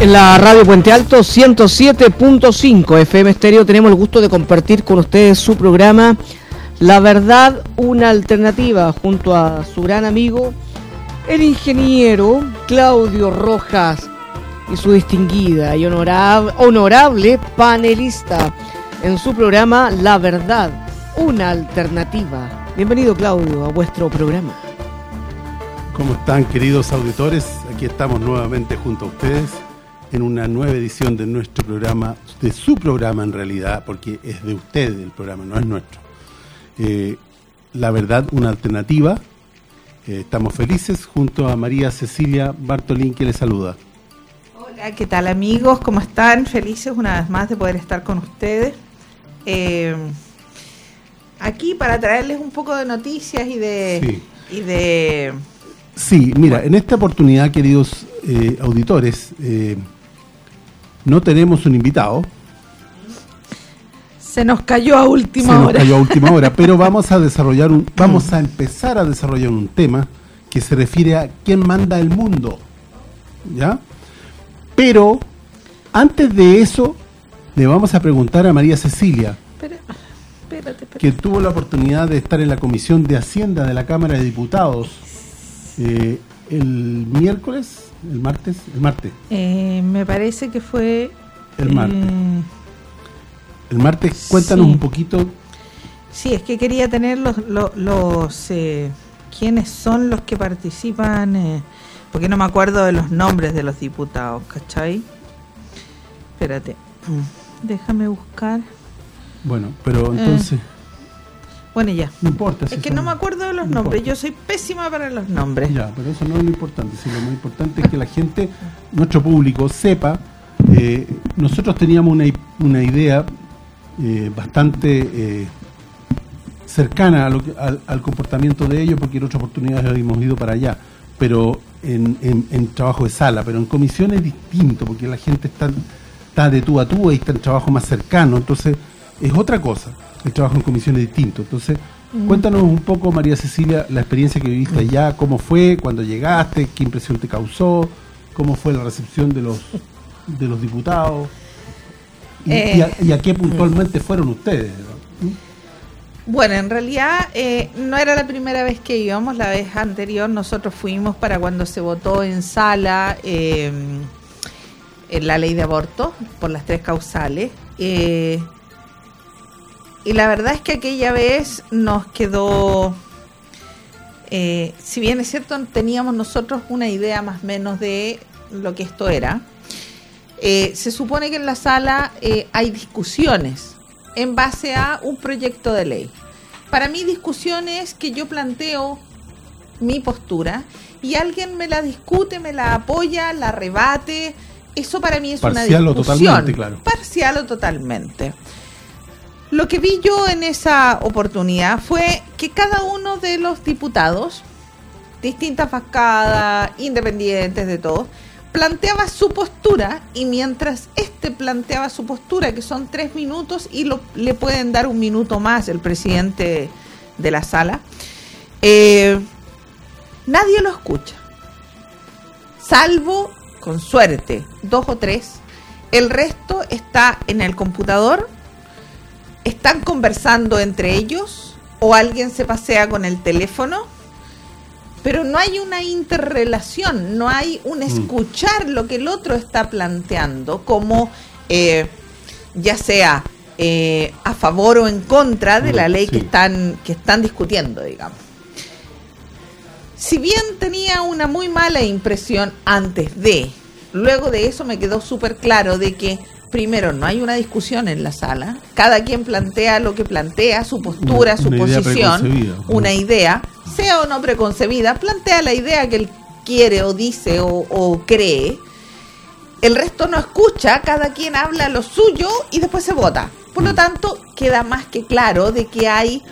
En la radio Puente Alto 107.5 FM Estéreo tenemos el gusto de compartir con ustedes su programa La Verdad, una alternativa junto a su gran amigo, el ingeniero Claudio Rojas y su distinguida y honorable, honorable panelista en su programa La Verdad, una alternativa. Bienvenido Claudio a vuestro programa. ¿Cómo están queridos auditores? Aquí estamos nuevamente junto a ustedes en una nueva edición de nuestro programa, de su programa en realidad, porque es de ustedes el programa, no es nuestro. Eh, la verdad, una alternativa. Eh, estamos felices junto a María Cecilia Bartolín que les saluda. Hola, ¿qué tal amigos? ¿Cómo están? Felices una vez más de poder estar con ustedes. Eh, aquí para traerles un poco de noticias y de... Sí. Y de Sí, mira, en esta oportunidad, queridos auditores, no tenemos un invitado. Se nos cayó a última Se nos hora. cayó a última hora, pero vamos a desarrollar un, vamos a empezar a desarrollar un tema que se refiere a quién manda el mundo. ¿Ya? Pero antes de eso, le vamos a preguntar a María Cecilia, Espera, espérate, espérate. que tuvo la oportunidad de estar en la Comisión de Hacienda de la Cámara de Diputados eh, el miércoles, el martes, el martes, Eh, me parece que fue... el martes. eh, El martes, cuéntanos sí. un poquito sí, es que quería tener los... los, los, eh, ¿Quiénes son los que participan? eh, porque no me acuerdo de los nombres de los diputados, ¿cachai? Espérate. Mm, Déjame buscar. Bueno, pero entonces, Bueno, ya. no importa. si Es que son- no me acuerdo de los no nombres. importa. Yo soy pésima para los nombres. Ya, pero eso no es lo importante, sino lo más importante es que la gente, nuestro público, sepa. eh, nosotros teníamos una, una idea eh, bastante eh, cercana a lo que- al, al comportamiento de ellos, porque en otras oportunidades habíamos ido para allá, pero en, en- en trabajo de sala, pero en comisión es distinto, porque la gente está, está de tú a tú y está en trabajo más cercano, entonces es otra cosa, el trabajo en comisión es distinto. Entonces, cuéntanos un poco, María Cecilia, la experiencia que viviste allá, cómo fue, cuando llegaste, qué impresión te causó, cómo fue la recepción de los de los diputados y, Eh, y a, y a qué puntualmente fueron ustedes. ¿no? Bueno, en realidad eh, no era la primera vez que íbamos, la vez anterior nosotros fuimos para cuando se votó en sala eh, en la ley de aborto por las tres causales. eh, y la verdad es que aquella vez nos quedó, eh, si bien es cierto, teníamos nosotros una idea más o menos de lo que esto era. Eh, se supone que en la sala eh, hay discusiones en base a un proyecto de ley. Para mí discusión es que yo planteo mi postura y alguien me la discute, me la apoya, la rebate. Eso para mí es Parcial una o discusión. totalmente, claro. Parcial o totalmente. Lo que vi yo en esa oportunidad fue que cada uno de los diputados, distintas bancadas, independientes de todos, planteaba su postura y mientras este planteaba su postura, que son tres minutos y lo- le pueden dar un minuto más el presidente de la sala, eh, nadie lo escucha. Salvo, con suerte, dos o tres. El resto está en el computador, están conversando entre ellos o alguien se pasea con el teléfono pero no hay una interrelación, no hay un escuchar lo que el otro está planteando, como eh, ya sea eh, a favor o en contra de la ley que están que están discutiendo, digamos. Si bien tenía una muy mala impresión antes de, luego de eso me quedó súper claro de que primero no hay una discusión en la sala, cada quien plantea lo que plantea, su postura, su una posición, una idea, sea o no preconcebida, plantea la idea que él quiere o dice o, o cree. El resto no escucha, cada quien habla lo suyo y después se vota. Por lo tanto, queda más que claro de que hay,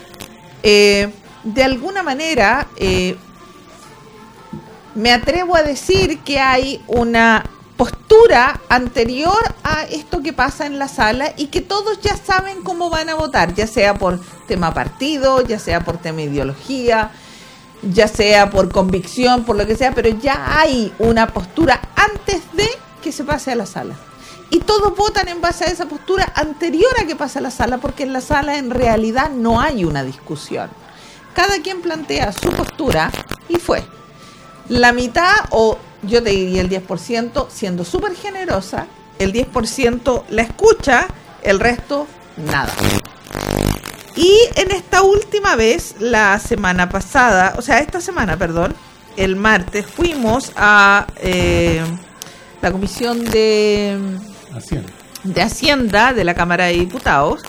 eh, de alguna manera, eh, me atrevo a decir que hay una postura anterior a esto que pasa en la sala y que todos ya saben cómo van a votar, ya sea por tema partido, ya sea por tema ideología, ya sea por convicción, por lo que sea, pero ya hay una postura antes de que se pase a la sala. Y todos votan en base a esa postura anterior a que pase a la sala, porque en la sala en realidad no hay una discusión. Cada quien plantea su postura y fue. La mitad, o yo te diría el 10%, siendo súper generosa, el 10% la escucha, el resto nada. Y en esta última vez, la semana pasada, o sea, esta semana, perdón, el martes, fuimos a eh, la comisión de Hacienda. de Hacienda de la Cámara de Diputados.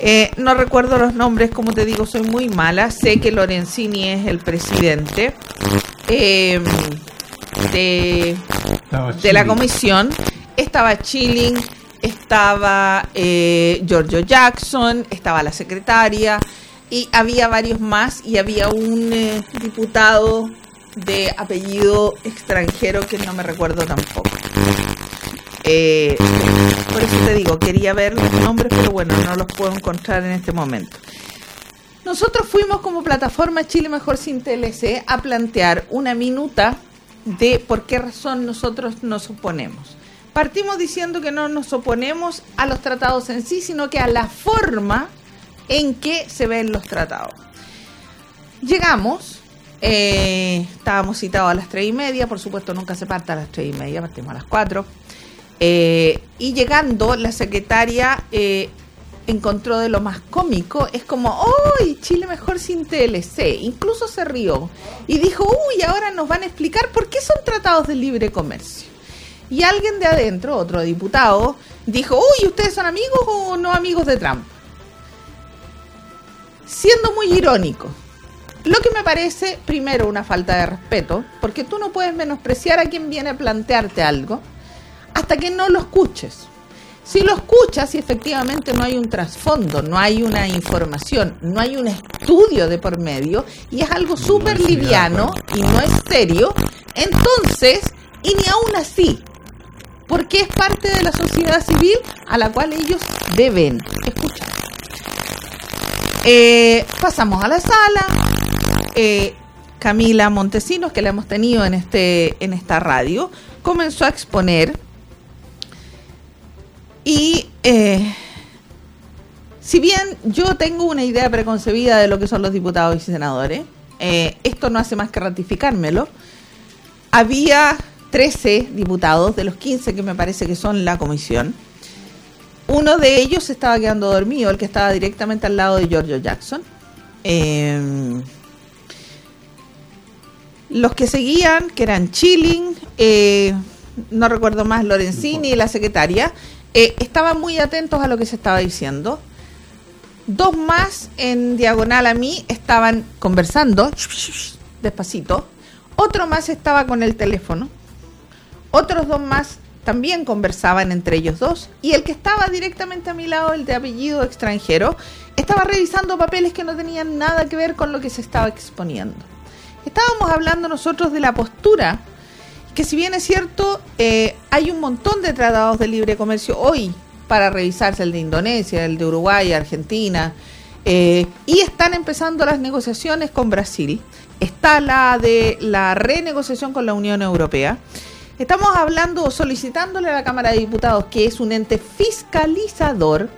Eh, no recuerdo los nombres, como te digo, soy muy mala. Sé que Lorenzini es el presidente eh, de, de la comisión. Estaba Chilling, estaba eh, Giorgio Jackson, estaba la secretaria y había varios más y había un eh, diputado de apellido extranjero que no me recuerdo tampoco. Eh, por eso te digo, quería ver los nombres, pero bueno, no los puedo encontrar en este momento. Nosotros fuimos como plataforma Chile Mejor Sin TLC a plantear una minuta de por qué razón nosotros nos oponemos. Partimos diciendo que no nos oponemos a los tratados en sí, sino que a la forma en que se ven los tratados. Llegamos, eh, estábamos citados a las tres y media, por supuesto nunca se parte a las tres y media, partimos a las cuatro. Eh, y llegando, la secretaria eh, encontró de lo más cómico, es como, ¡Uy! Chile mejor sin TLC. Incluso se rió y dijo, ¡Uy! Ahora nos van a explicar por qué son tratados de libre comercio. Y alguien de adentro, otro diputado, dijo, ¡Uy! ¿Ustedes son amigos o no amigos de Trump? Siendo muy irónico. Lo que me parece, primero, una falta de respeto, porque tú no puedes menospreciar a quien viene a plantearte algo hasta que no lo escuches. Si lo escuchas y efectivamente no hay un trasfondo, no hay una información, no hay un estudio de por medio y es algo súper liviano y no es serio, entonces, y ni aún así, porque es parte de la sociedad civil a la cual ellos deben escuchar. Eh, pasamos a la sala. eh, Camila Montesinos, que la hemos tenido en, este, en esta radio, comenzó a exponer y eh, si bien yo tengo una idea preconcebida de lo que son los diputados y senadores, eh, esto no hace más que ratificármelo. Había 13 diputados de los 15 que me parece que son la comisión. Uno de ellos estaba quedando dormido, el que estaba directamente al lado de Giorgio Jackson. Eh, los que seguían, que eran Chilling, eh, no recuerdo más, Lorenzini y la secretaria, eh, estaban muy atentos a lo que se estaba diciendo. Dos más en diagonal a mí estaban conversando, despacito. Otro más estaba con el teléfono. Otros dos más también conversaban entre ellos dos. Y el que estaba directamente a mi lado, el de apellido extranjero, estaba revisando papeles que no tenían nada que ver con lo que se estaba exponiendo. Estábamos hablando nosotros de la postura, que si bien es cierto, eh, hay un montón de tratados de libre comercio hoy para revisarse, el de Indonesia, el de Uruguay, Argentina, eh, y están empezando las negociaciones con Brasil. Está la de la renegociación con la Unión Europea. Estamos hablando solicitándole a la Cámara de Diputados, que es un ente fiscalizador,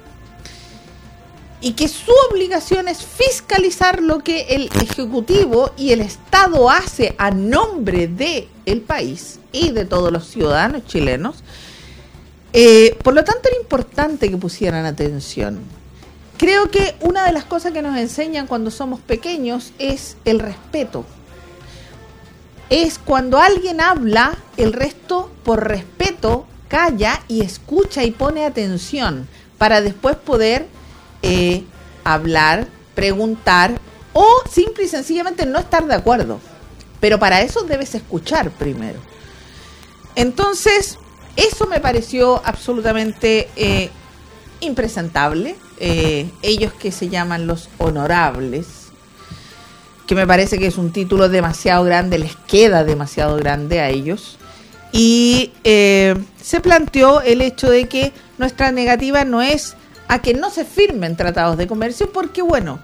y que su obligación es fiscalizar lo que el Ejecutivo y el Estado hace a nombre de el país y de todos los ciudadanos chilenos. Eh, por lo tanto, era importante que pusieran atención. Creo que una de las cosas que nos enseñan cuando somos pequeños es el respeto. Es cuando alguien habla, el resto, por respeto, calla y escucha y pone atención para después poder eh, hablar, preguntar o simple y sencillamente no estar de acuerdo. Pero para eso debes escuchar primero. Entonces, eso me pareció absolutamente eh, impresentable. Eh, ellos que se llaman los honorables, que me parece que es un título demasiado grande, les queda demasiado grande a ellos. Y se planteó el hecho de que nuestra negativa no es a que no se firmen tratados de comercio, porque bueno,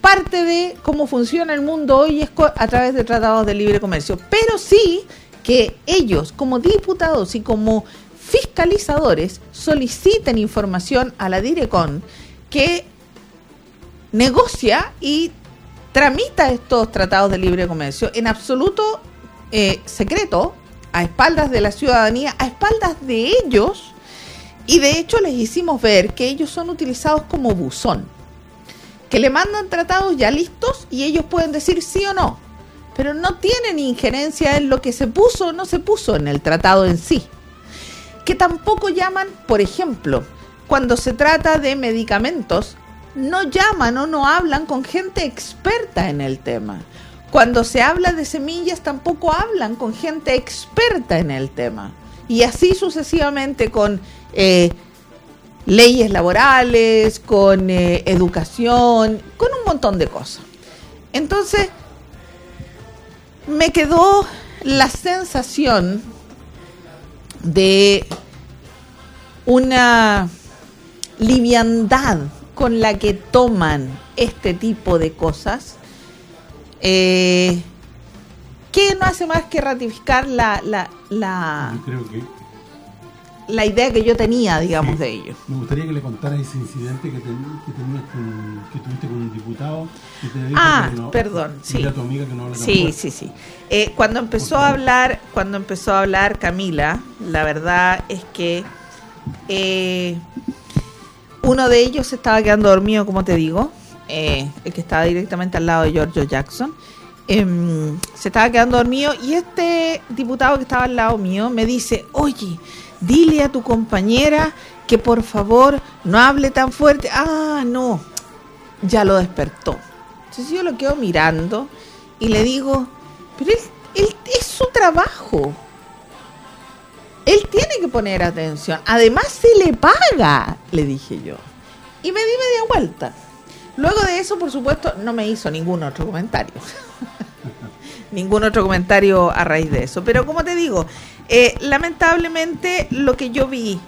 parte de cómo funciona el mundo hoy es a través de tratados de libre comercio, pero sí que ellos como diputados y como fiscalizadores soliciten información a la Direcon que negocia y tramita estos tratados de libre comercio en absoluto eh, secreto, a espaldas de la ciudadanía, a espaldas de ellos, y de hecho les hicimos ver que ellos son utilizados como buzón, que le mandan tratados ya listos y ellos pueden decir sí o no, pero no tienen injerencia en lo que se puso o no se puso en el tratado en sí. Que tampoco llaman, por ejemplo, cuando se trata de medicamentos, no llaman o no hablan con gente experta en el tema. Cuando se habla de semillas, tampoco hablan con gente experta en el tema. Y así sucesivamente con eh, leyes laborales, con eh, educación, con un montón de cosas. Entonces, me quedó la sensación de una liviandad con la que toman este tipo de cosas, eh, que no hace más que ratificar la, la, la, la idea que yo tenía, digamos, de ellos. Me gustaría que le contaras ese incidente que, tenías con, que tuviste con un diputado. ah, perdón, sí. sí, sí, sí, eh, cuando empezó a hablar, cuando empezó a hablar Camila, la verdad es que eh, uno de ellos estaba quedando dormido, como te digo, eh, el que estaba directamente al lado de Giorgio Jackson. Em, se estaba quedando dormido y este diputado que estaba al lado mío me dice, oye, dile a tu compañera que por favor no hable tan fuerte. Ah, no, ya lo despertó. Entonces yo lo quedo mirando y le digo, pero él es su trabajo. Él tiene que poner atención. Además se le paga, le dije yo. Y me di media vuelta. Luego de eso, por supuesto, no me hizo ningún otro comentario. ningún otro comentario a raíz de eso. Pero como te digo, eh, lamentablemente lo que yo vi,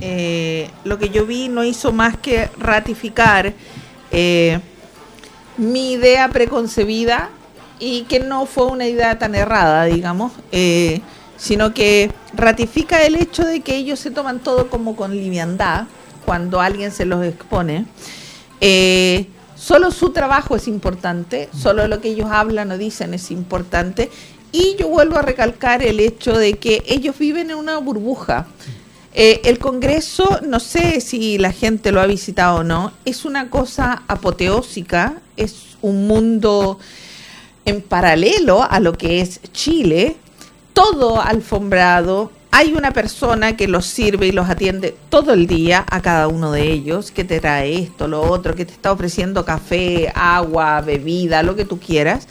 eh, lo que yo vi no hizo más que ratificar eh, mi idea preconcebida y que no fue una idea tan errada, digamos sino que ratifica el hecho de que ellos se toman todo como con liviandad cuando alguien se los expone. Eh, solo su trabajo es importante, solo lo que ellos hablan o dicen es importante. Y yo vuelvo a recalcar el hecho de que ellos viven en una burbuja. Eh, el Congreso, no sé si la gente lo ha visitado o no, es una cosa apoteósica, es un mundo en paralelo a lo que es Chile, todo alfombrado. Hay una persona que los sirve y los atiende todo el día a cada uno de ellos, que te trae esto, lo otro, que te está ofreciendo café, agua, bebida, lo que tú quieras.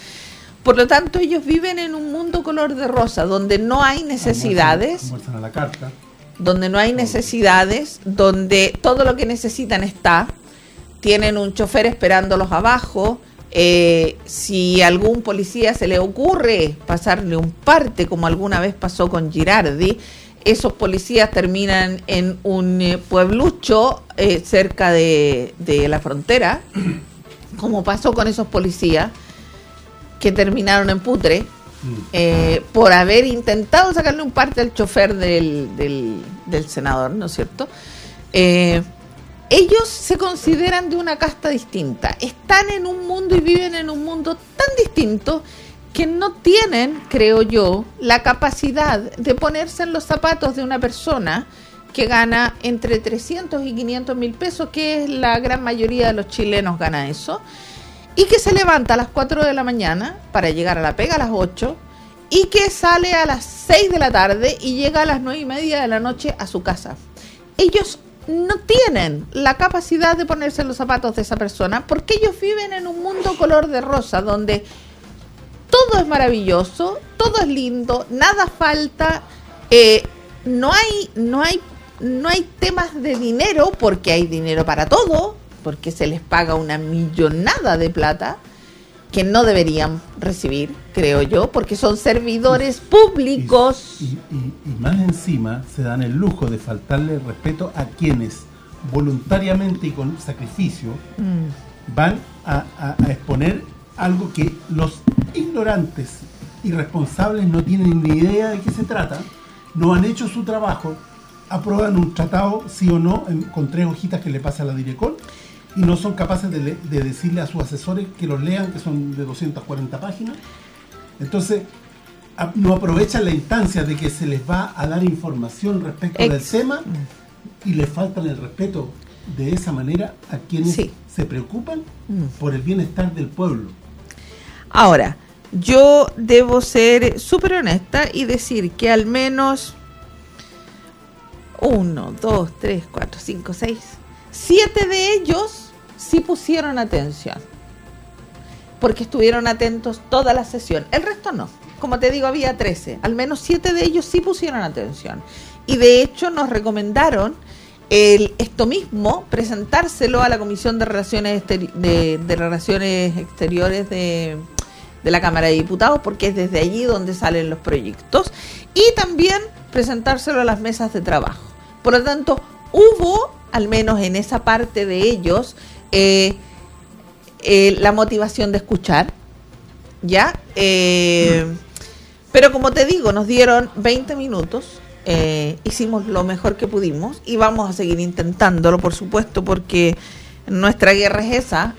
Por lo tanto, ellos viven en un mundo color de rosa, donde no hay necesidades. a la carta. Donde no hay necesidades, donde todo lo que necesitan está. Tienen un chofer esperándolos abajo eh, si algún policía se le ocurre pasarle un parte, como alguna vez pasó con Girardi, esos policías terminan en un eh, pueblucho eh, cerca de, la frontera, como pasó con esos policías que terminaron en Putre, mm. por haber intentado sacarle un parte al chofer del, del, del senador, ¿no es cierto? Ellos se consideran de una casta distinta, están en un mundo y viven en un mundo tan distinto que no tienen, creo yo, la capacidad de ponerse en los zapatos de una persona que gana entre 300 y 500 mil pesos, que es la gran mayoría de los chilenos gana eso, y que se levanta a las 4 de la mañana para llegar a la pega a las 8 y que sale a las 6 de la tarde y llega a las 9 y media de la noche a su casa. Ellos no tienen la capacidad de ponerse los zapatos de esa persona porque ellos viven en un mundo color de rosa donde todo es maravilloso, todo es lindo, nada falta, eh, no hay, no hay, no hay temas de dinero porque hay dinero para todo, porque se les paga una millonada de plata que no deberían recibir, creo yo, porque son servidores públicos. Y, más encima se dan el lujo de faltarle respeto a quienes voluntariamente y con sacrificio mm. van a, exponer algo que los ignorantes irresponsables no tienen ni idea de qué se trata, no han hecho su trabajo, aprueban un tratado, sí o no, con tres hojitas que le pasa a la Direcol, y no son capaces de, decirle a sus asesores que los lean, que son de 240 páginas. Entonces, no aprovechan la instancia de que se les va a dar información respecto del tema y les faltan el respeto de esa manera a quienes se preocupan mm. por el bienestar del pueblo. Ahora, yo debo ser súper honesta y decir que al menos uno, dos, tres, cuatro, cinco, seis, siete de ellos sí pusieron atención. Porque estuvieron atentos toda la sesión. El resto no. Como te digo, había 13. Al menos siete de ellos sí pusieron atención. Y de hecho nos recomendaron el, esto mismo, presentárselo a la Comisión de Relaciones, de, Relaciones Exteriores de, de la Cámara de Diputados, porque es desde allí donde salen los proyectos, y también presentárselo a las mesas de trabajo. Por lo tanto, hubo, al menos en esa parte de ellos, eh, eh, la motivación de escuchar, ¿ya? Eh, pero como te digo, nos dieron 20 minutos, hicimos lo mejor que pudimos y vamos a seguir intentándolo, por supuesto, porque nuestra guerra es esa,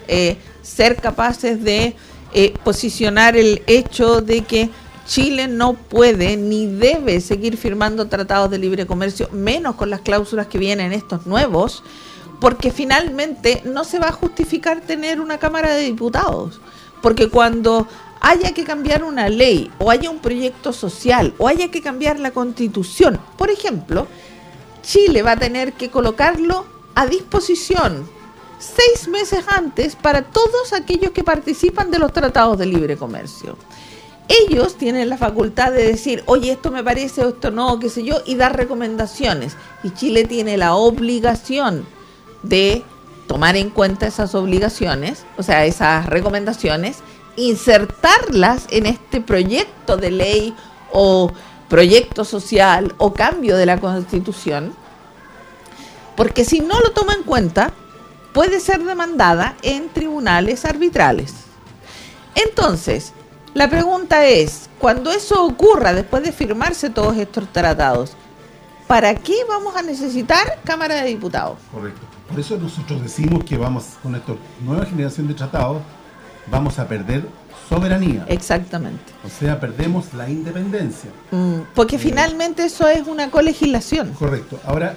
ser capaces de eh, posicionar el hecho de que Chile no puede ni debe seguir firmando tratados de libre comercio, menos con las cláusulas que vienen estos nuevos, porque finalmente no se va a justificar tener una Cámara de Diputados. Porque cuando haya que cambiar una ley o haya un proyecto social o haya que cambiar la constitución, por ejemplo, Chile va a tener que colocarlo a disposición seis meses antes para todos aquellos que participan de los tratados de libre comercio. Ellos tienen la facultad de decir, oye, esto me parece o esto no, qué sé yo, y dar recomendaciones. Y Chile tiene la obligación de tomar en cuenta esas obligaciones, o sea, esas recomendaciones, insertarlas en este proyecto de ley o proyecto social o cambio de la constitución, porque si no lo toma en cuenta, puede ser demandada en tribunales arbitrales. Entonces, la pregunta es, cuando eso ocurra después de firmarse todos estos tratados, ¿para qué vamos a necesitar Cámara de Diputados? Correcto. Por eso nosotros decimos que vamos, con esta nueva generación de tratados, vamos a perder soberanía. Exactamente. O sea, perdemos la independencia. Mm, porque eh, finalmente eso es una colegislación. Correcto. Ahora,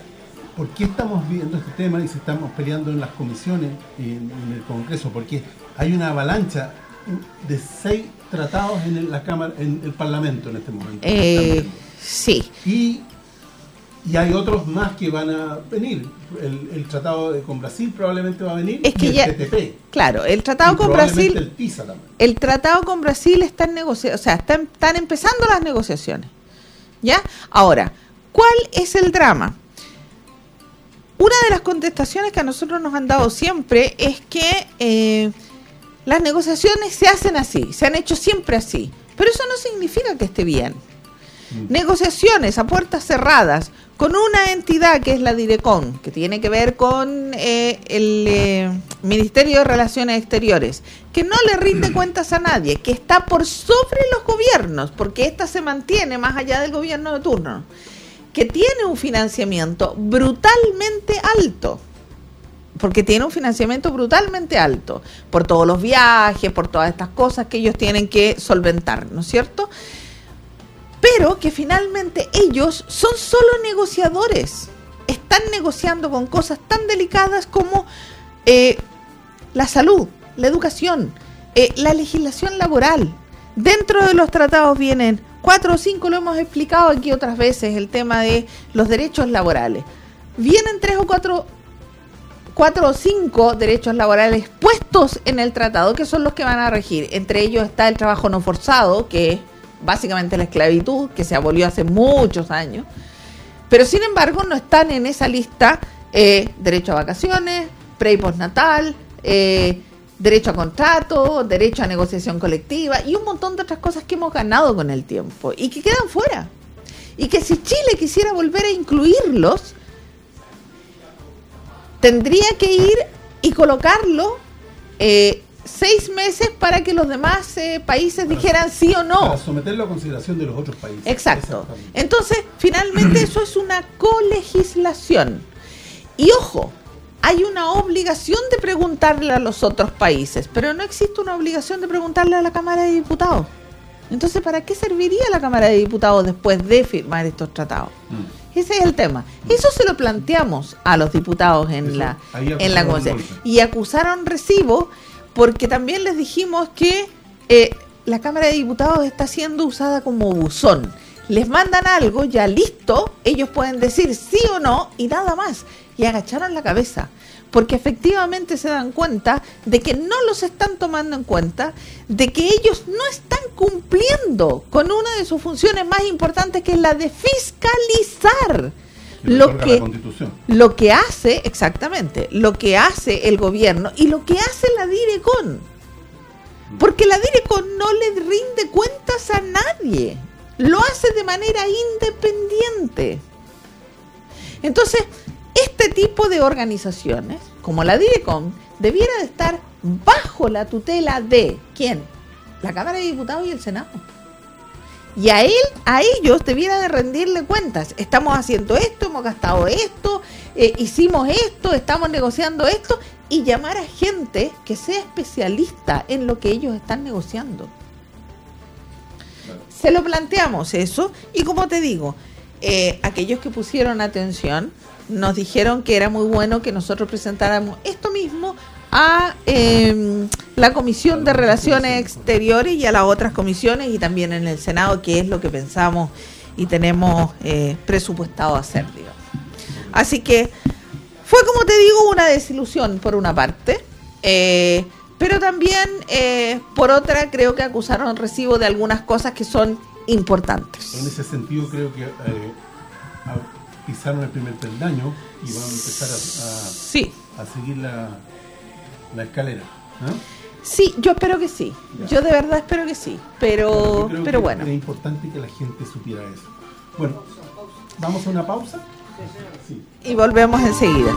¿por qué estamos viendo este tema y se estamos peleando en las comisiones y en, el Congreso? Porque hay una avalancha de seis tratados en la Cámara, en el Parlamento en este momento. Eh, sí. Y, hay otros más que van a venir. El, tratado con Brasil probablemente va a venir. Es que y el TTP. Claro, el tratado con Brasil. El, PISA también. el tratado con Brasil está en o sea, están, están empezando las negociaciones. ¿Ya? Ahora, ¿cuál es el drama? Una de las contestaciones que a nosotros nos han dado siempre es que eh, las negociaciones se hacen así, se han hecho siempre así, pero eso no significa que esté bien. Mm. Negociaciones a puertas cerradas con una entidad que es la DIRECON, que tiene que ver con eh, el eh, Ministerio de Relaciones Exteriores, que no le rinde cuentas a nadie, que está por sobre los gobiernos, porque ésta se mantiene más allá del gobierno de turno que tiene un financiamiento brutalmente alto. Porque tiene un financiamiento brutalmente alto por todos los viajes, por todas estas cosas que ellos tienen que solventar, ¿no es cierto? Pero que finalmente ellos son solo negociadores. Están negociando con cosas tan delicadas como eh, la salud, la educación, eh, la legislación laboral. Dentro de los tratados vienen cuatro o cinco lo hemos explicado aquí otras veces, el tema de los derechos laborales. Vienen tres o cuatro, cuatro o cinco derechos laborales puestos en el tratado, que son los que van a regir. Entre ellos está el trabajo no forzado, que es básicamente la esclavitud, que se abolió hace muchos años. Pero sin embargo no están en esa lista eh, derecho a vacaciones, pre y postnatal, eh, derecho a contrato, derecho a negociación colectiva y un montón de otras cosas que hemos ganado con el tiempo y que quedan fuera. Y que si Chile quisiera volver a incluirlos, tendría que ir y colocarlo, eh, seis meses para que los demás eh, países dijeran sí o no. Para someterlo a consideración de los otros países. Exacto. Entonces, finalmente eso es una colegislación. Y ojo, hay una obligación de preguntarle a los otros países, pero no existe una obligación de preguntarle a la Cámara de Diputados. Entonces, ¿para qué serviría la Cámara de Diputados después de firmar estos tratados? Mm. Ese es el tema. Eso se lo planteamos a los diputados en la en la y acusaron recibo porque también les dijimos que eh, la Cámara de Diputados está siendo usada como buzón. Les mandan algo ya listo, ellos pueden decir sí o no y nada más. Y agacharon la cabeza porque efectivamente se dan cuenta de que no los están tomando en cuenta, de que ellos no están cumpliendo con una de sus funciones más importantes que es la de fiscalizar lo que lo que hace exactamente lo que hace el gobierno y lo que hace la Direcon. Porque la Direcon no le rinde cuentas a nadie. Lo hace de manera independiente. Entonces este tipo de organizaciones, como la DIRECOM, debiera de estar bajo la tutela de ¿quién? La Cámara de Diputados y el Senado. Y a él, a ellos debiera de rendirle cuentas. Estamos haciendo esto, hemos gastado esto, eh, hicimos esto, estamos negociando esto, y llamar a gente que sea especialista en lo que ellos están negociando. Se lo planteamos eso, y como te digo, eh, aquellos que pusieron atención, nos dijeron que era muy bueno que nosotros presentáramos esto mismo a em, la Comisión de Relaciones Exteriores y a las otras comisiones y también en el Senado, que es lo que pensamos y tenemos eh, presupuestado hacer, digamos. Así que fue, como te digo, una desilusión por una parte, eh, pero también eh, por otra creo que acusaron recibo de algunas cosas que son importantes. En ese sentido creo que pisaron el primer peldaño y van a empezar a, a, seguir la, la escalera. Sí, yo espero que sí. Yo de verdad espero que sí. Pero, pero bueno. Es importante que la gente supiera eso. Bueno, vamos a una pausa. Y volvemos enseguida.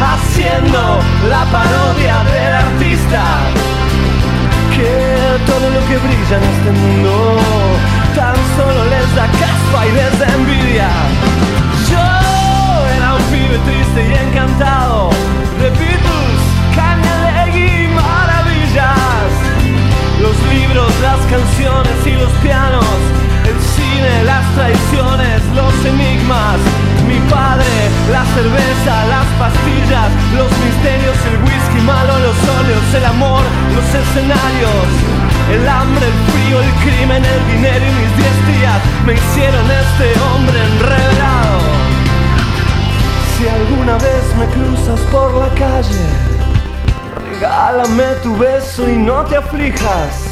Haciendo la parodia del artista. Que todo lo que brilla en este mundo tan solo les da caspa y les da envidia pibe triste y encantado de Beatles, Legui, maravillas. Los libros, las canciones y los pianos, cine, las traiciones, los enigmas, mi padre, la cerveza, las pastillas, los misterios, el whisky malo, los óleos, el amor, los escenarios, el hambre, el frío, el crimen, el dinero y mis diez días me hicieron este hombre enredado. Si alguna vez me cruzas por la calle, regálame tu beso y no te aflijas.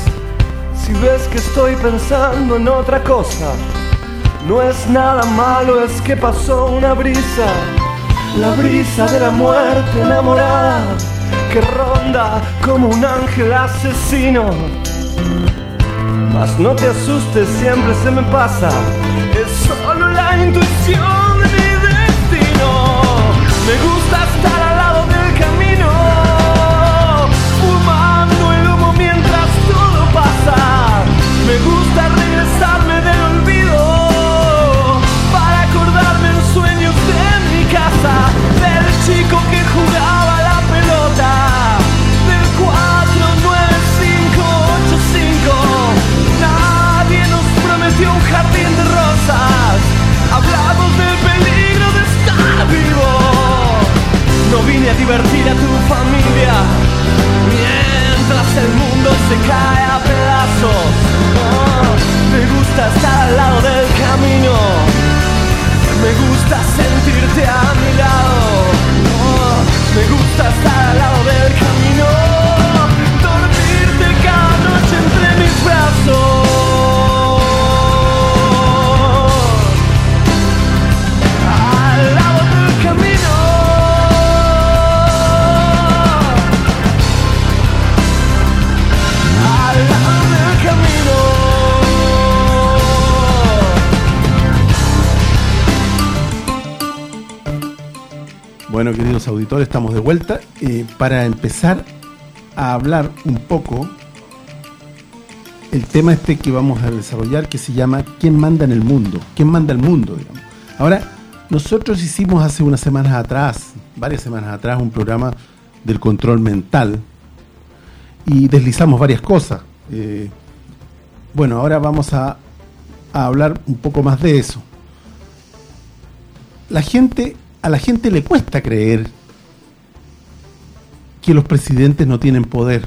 Si ves que estoy pensando en otra cosa, no es nada malo, es que pasó una brisa, la brisa de la muerte enamorada, que ronda como un ángel asesino. Mas no te asustes, siempre se me pasa, es solo la intuición de mi destino. Me gusta Divertir a tu familia mientras el mundo se cae a pedazos. Me gusta estar al lado del camino. Me gusta sentirte a mi lado. Me gusta estar Bueno, queridos auditores, estamos de vuelta eh, para empezar a hablar un poco el tema este que vamos a desarrollar que se llama ¿Quién manda en el mundo? ¿Quién manda el mundo? Ahora, nosotros hicimos hace unas semanas atrás, varias semanas atrás, un programa del control mental y deslizamos varias cosas. Eh, bueno, ahora vamos a hablar un poco más de eso. La gente, a la gente le cuesta creer que los presidentes no tienen poder.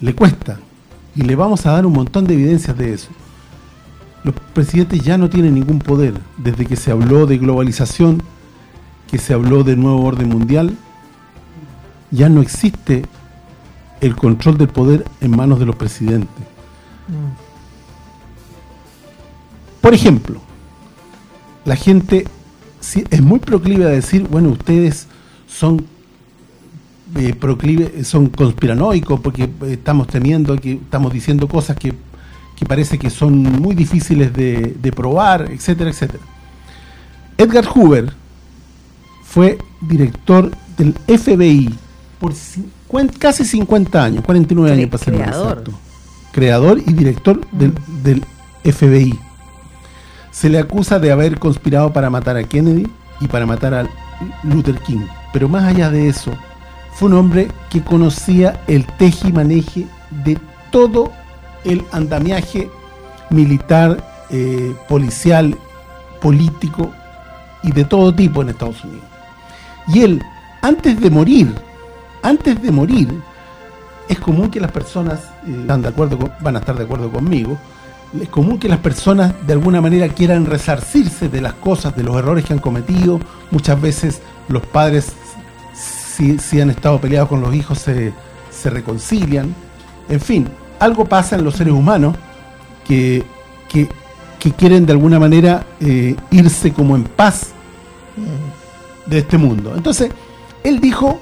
Le cuesta. Y le vamos a dar un montón de evidencias de eso. Los presidentes ya no tienen ningún poder. Desde que se habló de globalización, que se habló de nuevo orden mundial, ya no existe el control del poder en manos de los presidentes. Por ejemplo, la gente es muy proclive a decir, bueno, ustedes son eh, proclive, son conspiranoicos porque estamos temiendo, que estamos diciendo cosas que, que parece que son muy difíciles de, de probar, etcétera, etcétera. Edgar Hoover fue director del FBI por casi 50 años, 49 años para ser Creador. exacto. Creador y director del, del FBI. Se le acusa de haber conspirado para matar a Kennedy y para matar a Luther King. Pero más allá de eso, fue un hombre que conocía el tejimaneje de todo el andamiaje militar, eh, policial, político y de todo tipo en Estados Unidos. Y él, antes de morir, antes de morir, es común que las personas eh, están de acuerdo con- van a estar de acuerdo conmigo, es común que las personas de alguna manera quieran resarcirse de las cosas, de los errores que han cometido. Muchas veces los padres, si, han estado peleados con los hijos, se, se reconcilian. En fin, algo pasa en los seres humanos que, que, quieren de alguna manera eh, irse como en paz de este mundo. Entonces, él dijo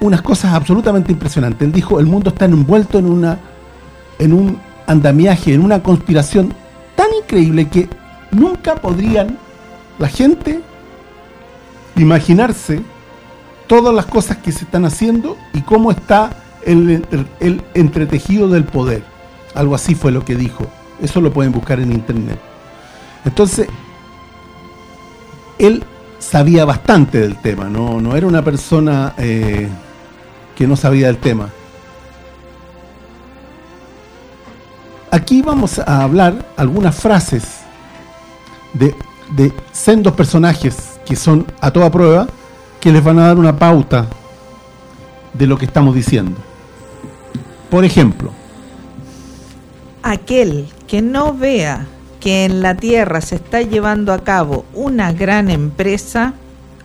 unas cosas absolutamente impresionantes. Él dijo, el mundo está envuelto en una en un andamiaje, en una conspiración tan increíble que nunca podrían la gente imaginarse todas las cosas que se están haciendo y cómo está el, entretejido del poder. Algo así fue lo que dijo. Eso lo pueden buscar en internet. Entonces, él sabía bastante del tema, no, no era una persona eh, que no sabía del tema. Aquí vamos a hablar algunas frases de, de sendos personajes que son a toda prueba, que les van a dar una pauta de lo que estamos diciendo. Por ejemplo, aquel que no vea que en la Tierra se está llevando a cabo una gran empresa,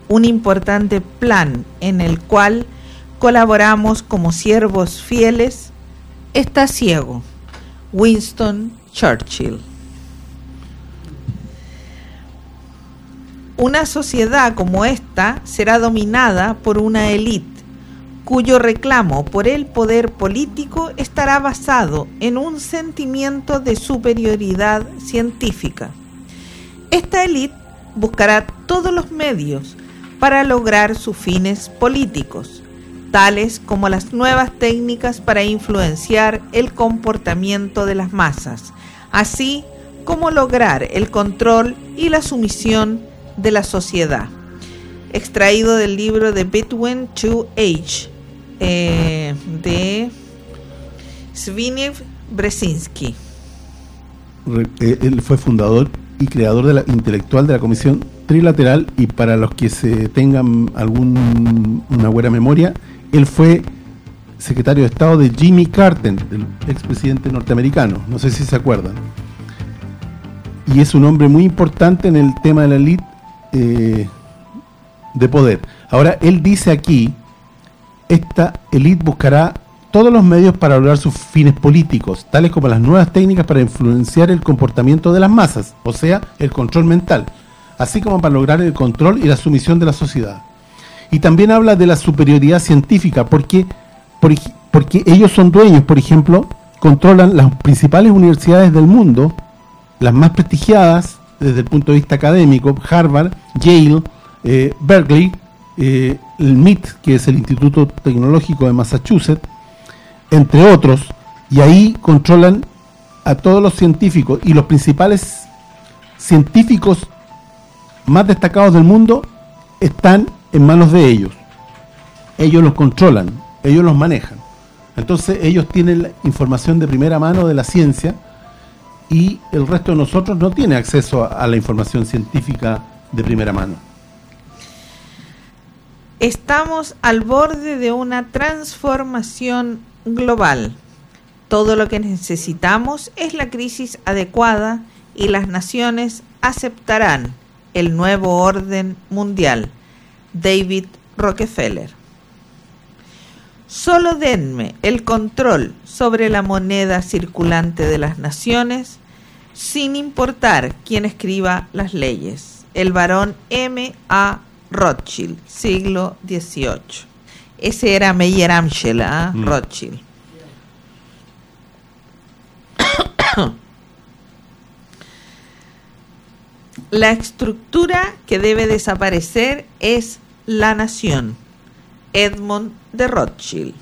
un importante plan en el cual colaboramos como siervos fieles, está ciego. Winston Churchill. Una sociedad como esta será dominada por una élite cuyo reclamo por el poder político estará basado en un sentimiento de superioridad científica. Esta élite buscará todos los medios para lograr sus fines políticos, tales como las nuevas técnicas para influenciar el comportamiento de las masas, así como lograr el control y la sumisión de la sociedad. Extraído del libro de Between Two Age eh, de Zbigniew Brzezinski. Eh, él fue fundador y creador de la intelectual de la Comisión Trilateral y para los que se tengan alguna buena memoria, él fue secretario de Estado de Jimmy Carter, el expresidente norteamericano, no sé si se acuerdan. Y es un hombre muy importante en el tema de la elite eh, de poder. Ahora, él dice aquí esta élite buscará todos los medios para lograr sus fines políticos, tales como las nuevas técnicas para influenciar el comportamiento de las masas, o sea, el control mental, así como para lograr el control y la sumisión de la sociedad. Y también habla de la superioridad científica, porque, porque ellos son dueños, por ejemplo, controlan las principales universidades del mundo, las más prestigiadas desde el punto de vista académico, Harvard, Yale, eh, Berkeley, eh, el MIT, que es el Instituto Tecnológico de Massachusetts, entre otros, y ahí controlan a todos los científicos y los principales científicos más destacados del mundo están en manos de ellos. Ellos los controlan, ellos los manejan. Entonces ellos tienen la información de primera mano de la ciencia y el resto de nosotros no tiene acceso a la información científica de primera mano. Estamos al borde de una transformación global. Todo lo que necesitamos es la crisis adecuada y las naciones aceptarán el nuevo orden mundial. David Rockefeller. Solo denme el control sobre la moneda circulante de las naciones sin importar quién escriba las leyes. El varón M. A. Rothschild, siglo XVIII. Ese era Meyer Amschel, ¿ah? mm. Rothschild. La estructura que debe desaparecer es la nación. Edmund de Rothschild.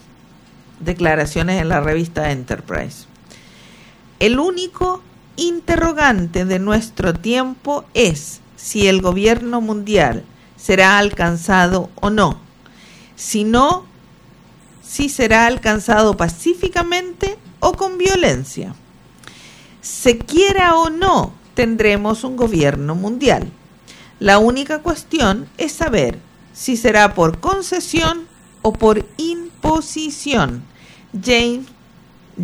Declaraciones en la revista Enterprise. El único interrogante de nuestro tiempo es si el gobierno mundial será alcanzado o no. Si no, si será alcanzado pacíficamente o con violencia. Se quiera o no, tendremos un gobierno mundial. La única cuestión es saber si será por concesión o por imposición. James,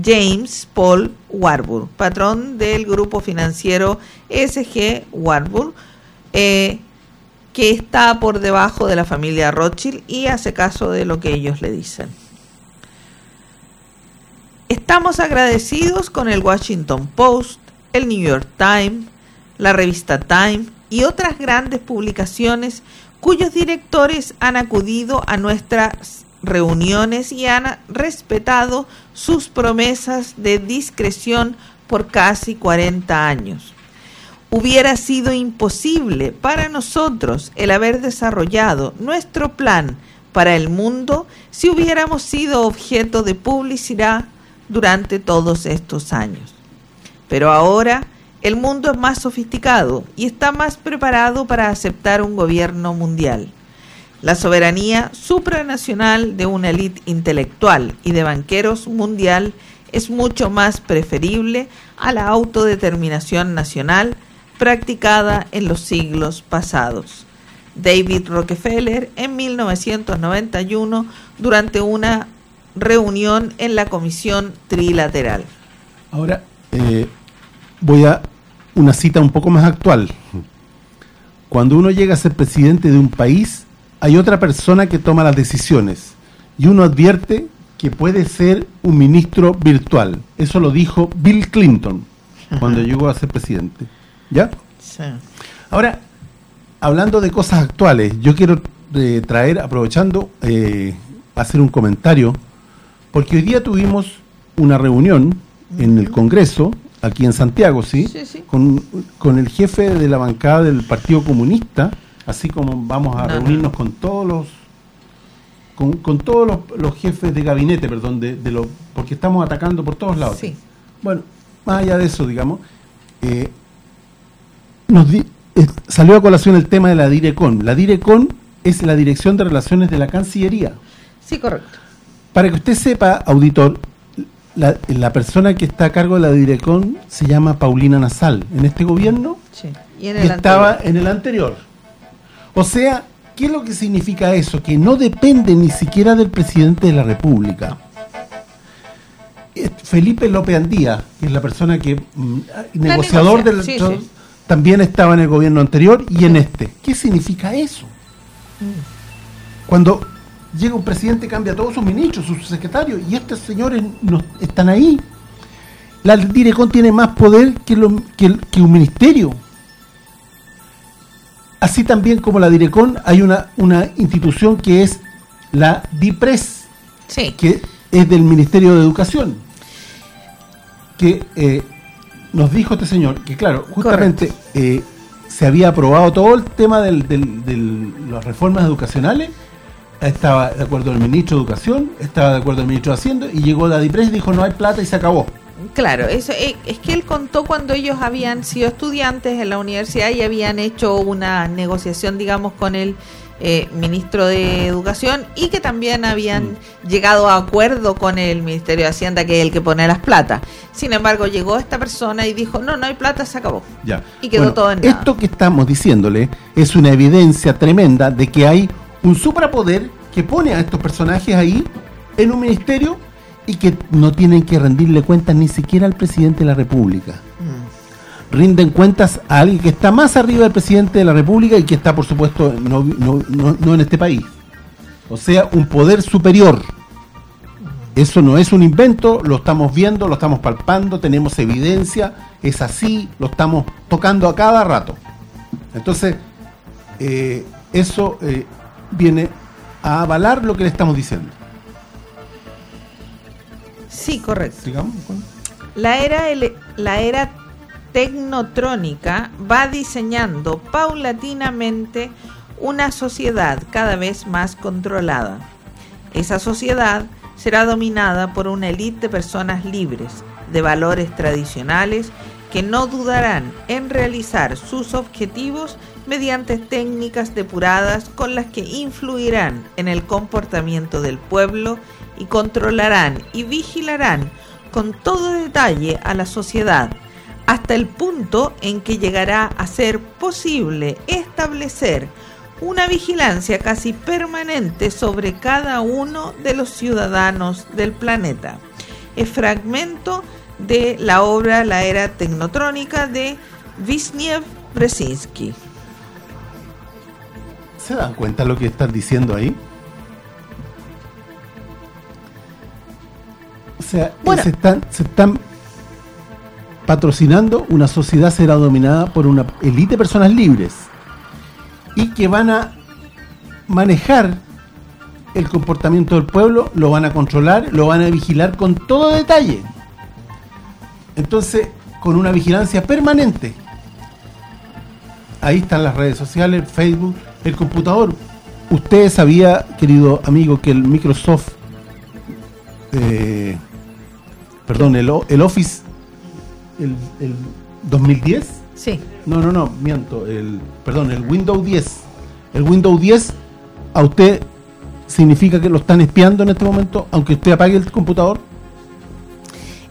James Paul Warburg, patrón del grupo financiero SG Warburg, eh, que está por debajo de la familia Rothschild y hace caso de lo que ellos le dicen. Estamos agradecidos con el Washington Post, el New York Times, la revista Time y otras grandes publicaciones cuyos directores han acudido a nuestras reuniones y han respetado sus promesas de discreción por casi 40 años hubiera sido imposible para nosotros el haber desarrollado nuestro plan para el mundo si hubiéramos sido objeto de publicidad durante todos estos años. Pero ahora el mundo es más sofisticado y está más preparado para aceptar un gobierno mundial. La soberanía supranacional de una élite intelectual y de banqueros mundial es mucho más preferible a la autodeterminación nacional practicada en los siglos pasados. David Rockefeller en 1991 durante una reunión en la Comisión Trilateral. Ahora eh, voy a una cita un poco más actual. Cuando uno llega a ser presidente de un país, hay otra persona que toma las decisiones y uno advierte que puede ser un ministro virtual. Eso lo dijo Bill Clinton cuando llegó a ser presidente. ¿Ya? Sí. Ahora, hablando de cosas actuales, yo quiero eh, traer, aprovechando, eh, hacer un comentario, porque hoy día tuvimos una reunión en el Congreso, aquí en Santiago, ¿sí? Sí, sí. Con, con el jefe de la bancada del Partido Comunista, así como vamos a No, no. reunirnos con todos los con, con todos los, los jefes de gabinete, perdón, de, de lo, porque estamos atacando por todos lados. Sí. Bueno, más allá de eso, digamos, eh, nos di- eh, salió a colación el tema de la DIRECON. La DIRECON es la Dirección de Relaciones de la Cancillería. Sí, correcto. Para que usted sepa, auditor, la, la persona que está a cargo de la DIRECON se llama Paulina Nasal. En este gobierno Sí. Y en y el estaba anterior. en el anterior. O sea, ¿qué es lo que significa eso? Que no depende ni siquiera del presidente de la República. Felipe López Andía, que es la persona que mm, negociador negocia, del sí, sí. también estaba en el gobierno anterior y en este. ¿Qué significa eso? Cuando llega un presidente cambia todos sus ministros, sus secretarios y estos señores no están ahí. La Direcon tiene más poder que, lo- que el- que un ministerio. Así también como la Direcon hay una, una institución que es la DIPRES, Sí. que es del Ministerio de Educación, que eh, nos dijo este señor que claro, justamente eh, se había aprobado todo el tema del- del- las reformas educacionales, estaba de acuerdo el ministro de Educación, estaba de acuerdo el ministro de Hacienda, y llegó la DIPRES y dijo no hay plata y se acabó. Claro, eso eh, es que él contó cuando ellos habían sido estudiantes en la universidad y habían hecho una negociación, digamos, con el eh, ministro de Educación y que también habían llegado a acuerdo con el Ministerio de Hacienda, que es el que pone las plata. Sin embargo, llegó esta persona y dijo, no, no hay plata, se acabó. Ya. Y quedó todo en nada. Esto que estamos diciéndole es una evidencia tremenda de que hay un suprapoder que pone a estos personajes ahí en un ministerio y que no tienen que rendirle cuentas ni siquiera al presidente de la República. Rinden cuentas a alguien que está más arriba del presidente de la República y que está, por supuesto, no, no- no- no en este país. O sea, un poder superior. Eso no es un invento, lo estamos viendo, lo estamos palpando, tenemos evidencia, es así, lo estamos tocando a cada rato. Entonces, eh, eso eh, viene a avalar lo que le estamos diciendo. Sí, correcto. Digamos, La era, ele- la era tecnotrónica va diseñando paulatinamente una sociedad cada vez más controlada. Esa sociedad será dominada por una élite de personas libres, de valores tradicionales, que no dudarán en realizar sus objetivos mediante técnicas depuradas con las que influirán en el comportamiento del pueblo y controlarán y vigilarán con todo detalle a la sociedad, hasta el punto en que llegará a ser posible establecer una vigilancia casi permanente sobre cada uno de los ciudadanos del planeta. Es fragmento de la obra La Era Tecnotrónica de Wisniew Brzezinski. ¿Se dan cuenta lo que están diciendo ahí? O sea, Bueno. se, están, se están patrocinando, una sociedad será dominada por una élite de personas libres y que van a manejar el comportamiento del pueblo, lo van a controlar, lo van a vigilar con todo detalle. Entonces, con una vigilancia permanente. Ahí están las redes sociales, Facebook, el computador. Usted sabía, querido amigo, que el Microsoft, eh, perdón, el, el Office, el, el 2010, Sí, no, no, no, miento, el, perdón, el Windows 10, el Windows 10 a usted significa que lo están espiando en este momento, aunque usted apague el computador.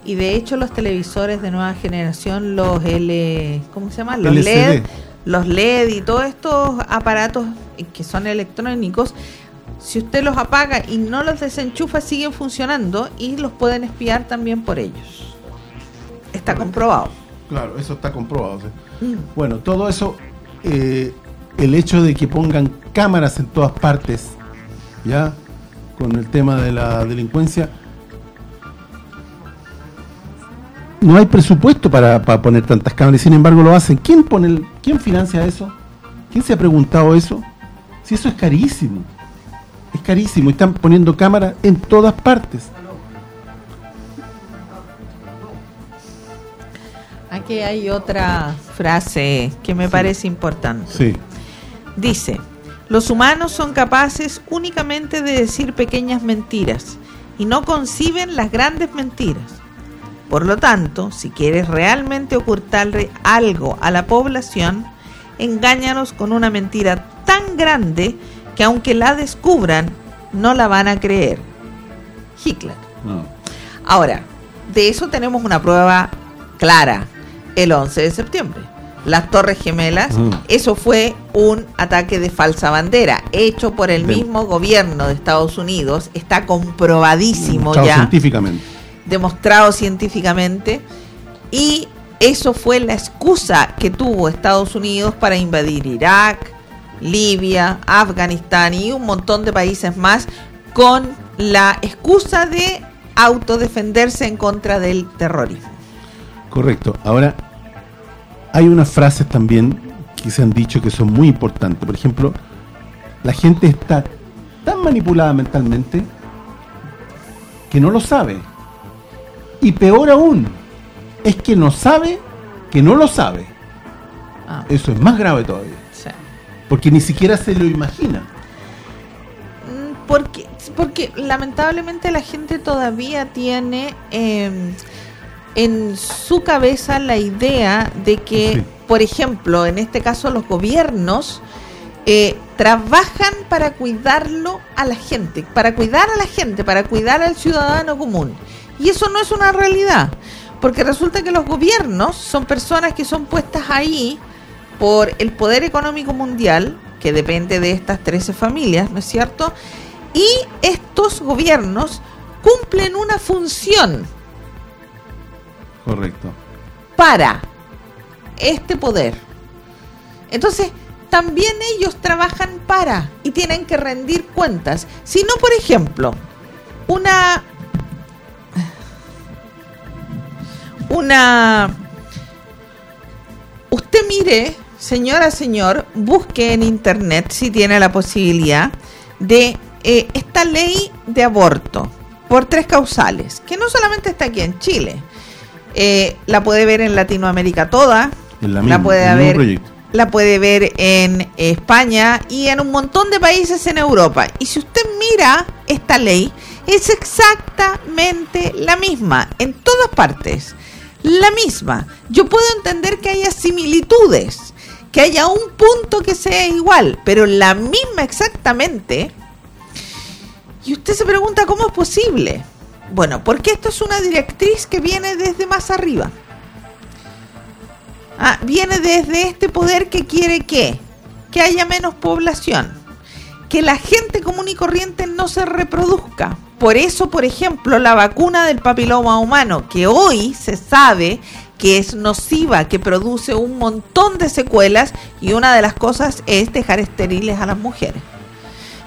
y de hecho los televisores de nueva generación, los L, ¿cómo se llama? Los LCD. LED, los LED y todos estos aparatos que son electrónicos, si usted los apaga y no los desenchufa, siguen funcionando y los pueden espiar también por ellos. Está comprobado. Claro, eso está comprobado. Mm. Bueno, todo eso, eh, el hecho de que pongan cámaras en todas partes, ya, con el tema de la delincuencia, no hay presupuesto para, poner tantas cámaras, sin embargo lo hacen. ¿Quién pone quién financia eso? ¿Quién se ha preguntado eso? Si eso es carísimo. Es carísimo. Están poniendo cámaras en todas partes. Aquí hay otra frase que me parece importante. Sí. Dice, los humanos son capaces únicamente de decir pequeñas mentiras y no conciben las grandes mentiras. Por lo tanto, si quieres realmente ocultarle algo a la población, engáñanos con una mentira tan grande que aunque la descubran, no la van a creer. Hitler. Ahora, de eso tenemos una prueba clara, el 11 de septiembre. Las Torres Gemelas, eso fue un ataque de falsa bandera, hecho por el mismo gobierno de Estados Unidos, está comprobadísimo ya. científicamente demostrado científicamente, y eso fue la excusa que tuvo Estados Unidos para invadir Irak, Libia, Afganistán y un montón de países más con la excusa de autodefenderse en contra del terrorismo. Correcto. Ahora, hay unas frases también que se han dicho que son muy importantes. Por ejemplo, la gente está tan manipulada mentalmente que no lo sabe. Y peor aún, es que no sabe que no lo sabe. Ah. Eso es más grave todavía. Porque ni siquiera se lo imagina. Mm, porque, porque lamentablemente la gente todavía tiene em, en su cabeza la idea de que, por ejemplo, en este caso los gobiernos eh, trabajan para cuidarlo a la gente, para cuidar a la gente, para cuidar al ciudadano común. Y eso no es una realidad, porque resulta que los gobiernos son personas que son puestas ahí por el poder económico mundial, que depende de estas 13 familias, ¿no es cierto? Y estos gobiernos cumplen una función. Correcto. Para este poder. Entonces, también ellos trabajan para y tienen que rendir cuentas. Si no, por ejemplo, una una... Usted mire, señora, señor, busque en internet si tiene la posibilidad de eh, esta ley de aborto por tres causales, que no solamente está aquí en Chile, eh, la puede ver en Latinoamérica toda, la, puede ver, la puede ver en España y en un montón de países en Europa. Y si usted mira esta ley, es exactamente la misma en todas partes la misma. Yo puedo entender que haya similitudes, que haya un punto que sea igual, pero la misma exactamente. Y usted se pregunta cómo es posible. Bueno, porque esto es una directriz que viene desde más arriba. Ah, viene desde este poder que quiere que, que haya menos población, que la gente común y corriente no se reproduzca, por eso, por ejemplo, la vacuna del papiloma humano, que hoy se sabe que es nociva, que produce un montón de secuelas y una de las cosas es dejar estériles a las mujeres.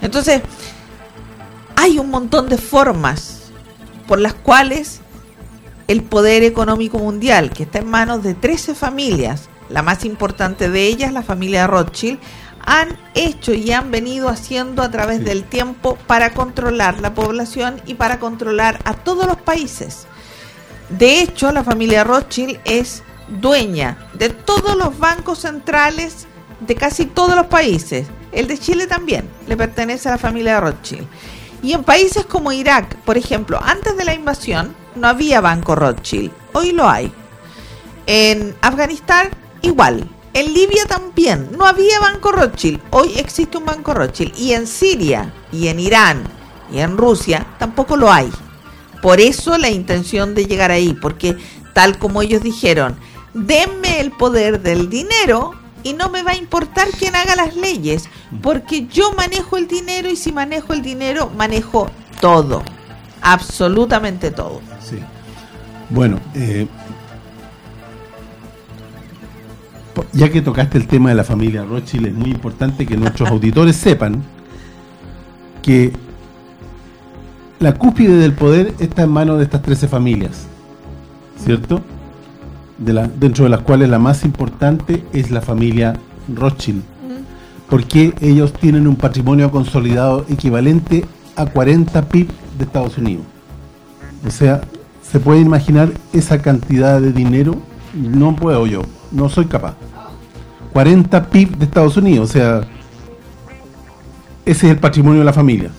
Entonces, hay un montón de formas por las cuales el poder económico mundial, que está en manos de 13 familias, la más importante de ellas, la familia Rothschild, han hecho y han venido haciendo a través del tiempo para controlar la población y para controlar a todos los países. De hecho, la familia Rothschild es dueña de todos los bancos centrales de casi todos los países. El de Chile también le pertenece a la familia Rothschild. Y en países como Irak, por ejemplo, antes de la invasión no había banco Rothschild, hoy lo hay. En Afganistán igual, en Libia también no había banco Rothschild. Hoy existe un banco Rothschild. Y en Siria, y en Irán, y en Rusia tampoco lo hay. Por eso la intención de llegar ahí, porque tal como ellos dijeron, denme el poder del dinero y no me va a importar quién haga las leyes, porque yo manejo el dinero y si manejo el dinero, manejo todo, absolutamente todo. Sí. Bueno, eh, ya que tocaste el tema de la familia Rothschild, es muy importante que nuestros auditores sepan que la cúspide del poder está en manos de estas 13 familias, ¿cierto? De la, dentro de las cuales la más importante es la familia Rothschild, porque ellos tienen un patrimonio consolidado equivalente a 40 PIB de Estados Unidos. O sea, ¿se puede imaginar esa cantidad de dinero? No puedo yo, no soy capaz. 40 PIB de Estados Unidos, o sea, ese es el patrimonio de la familia.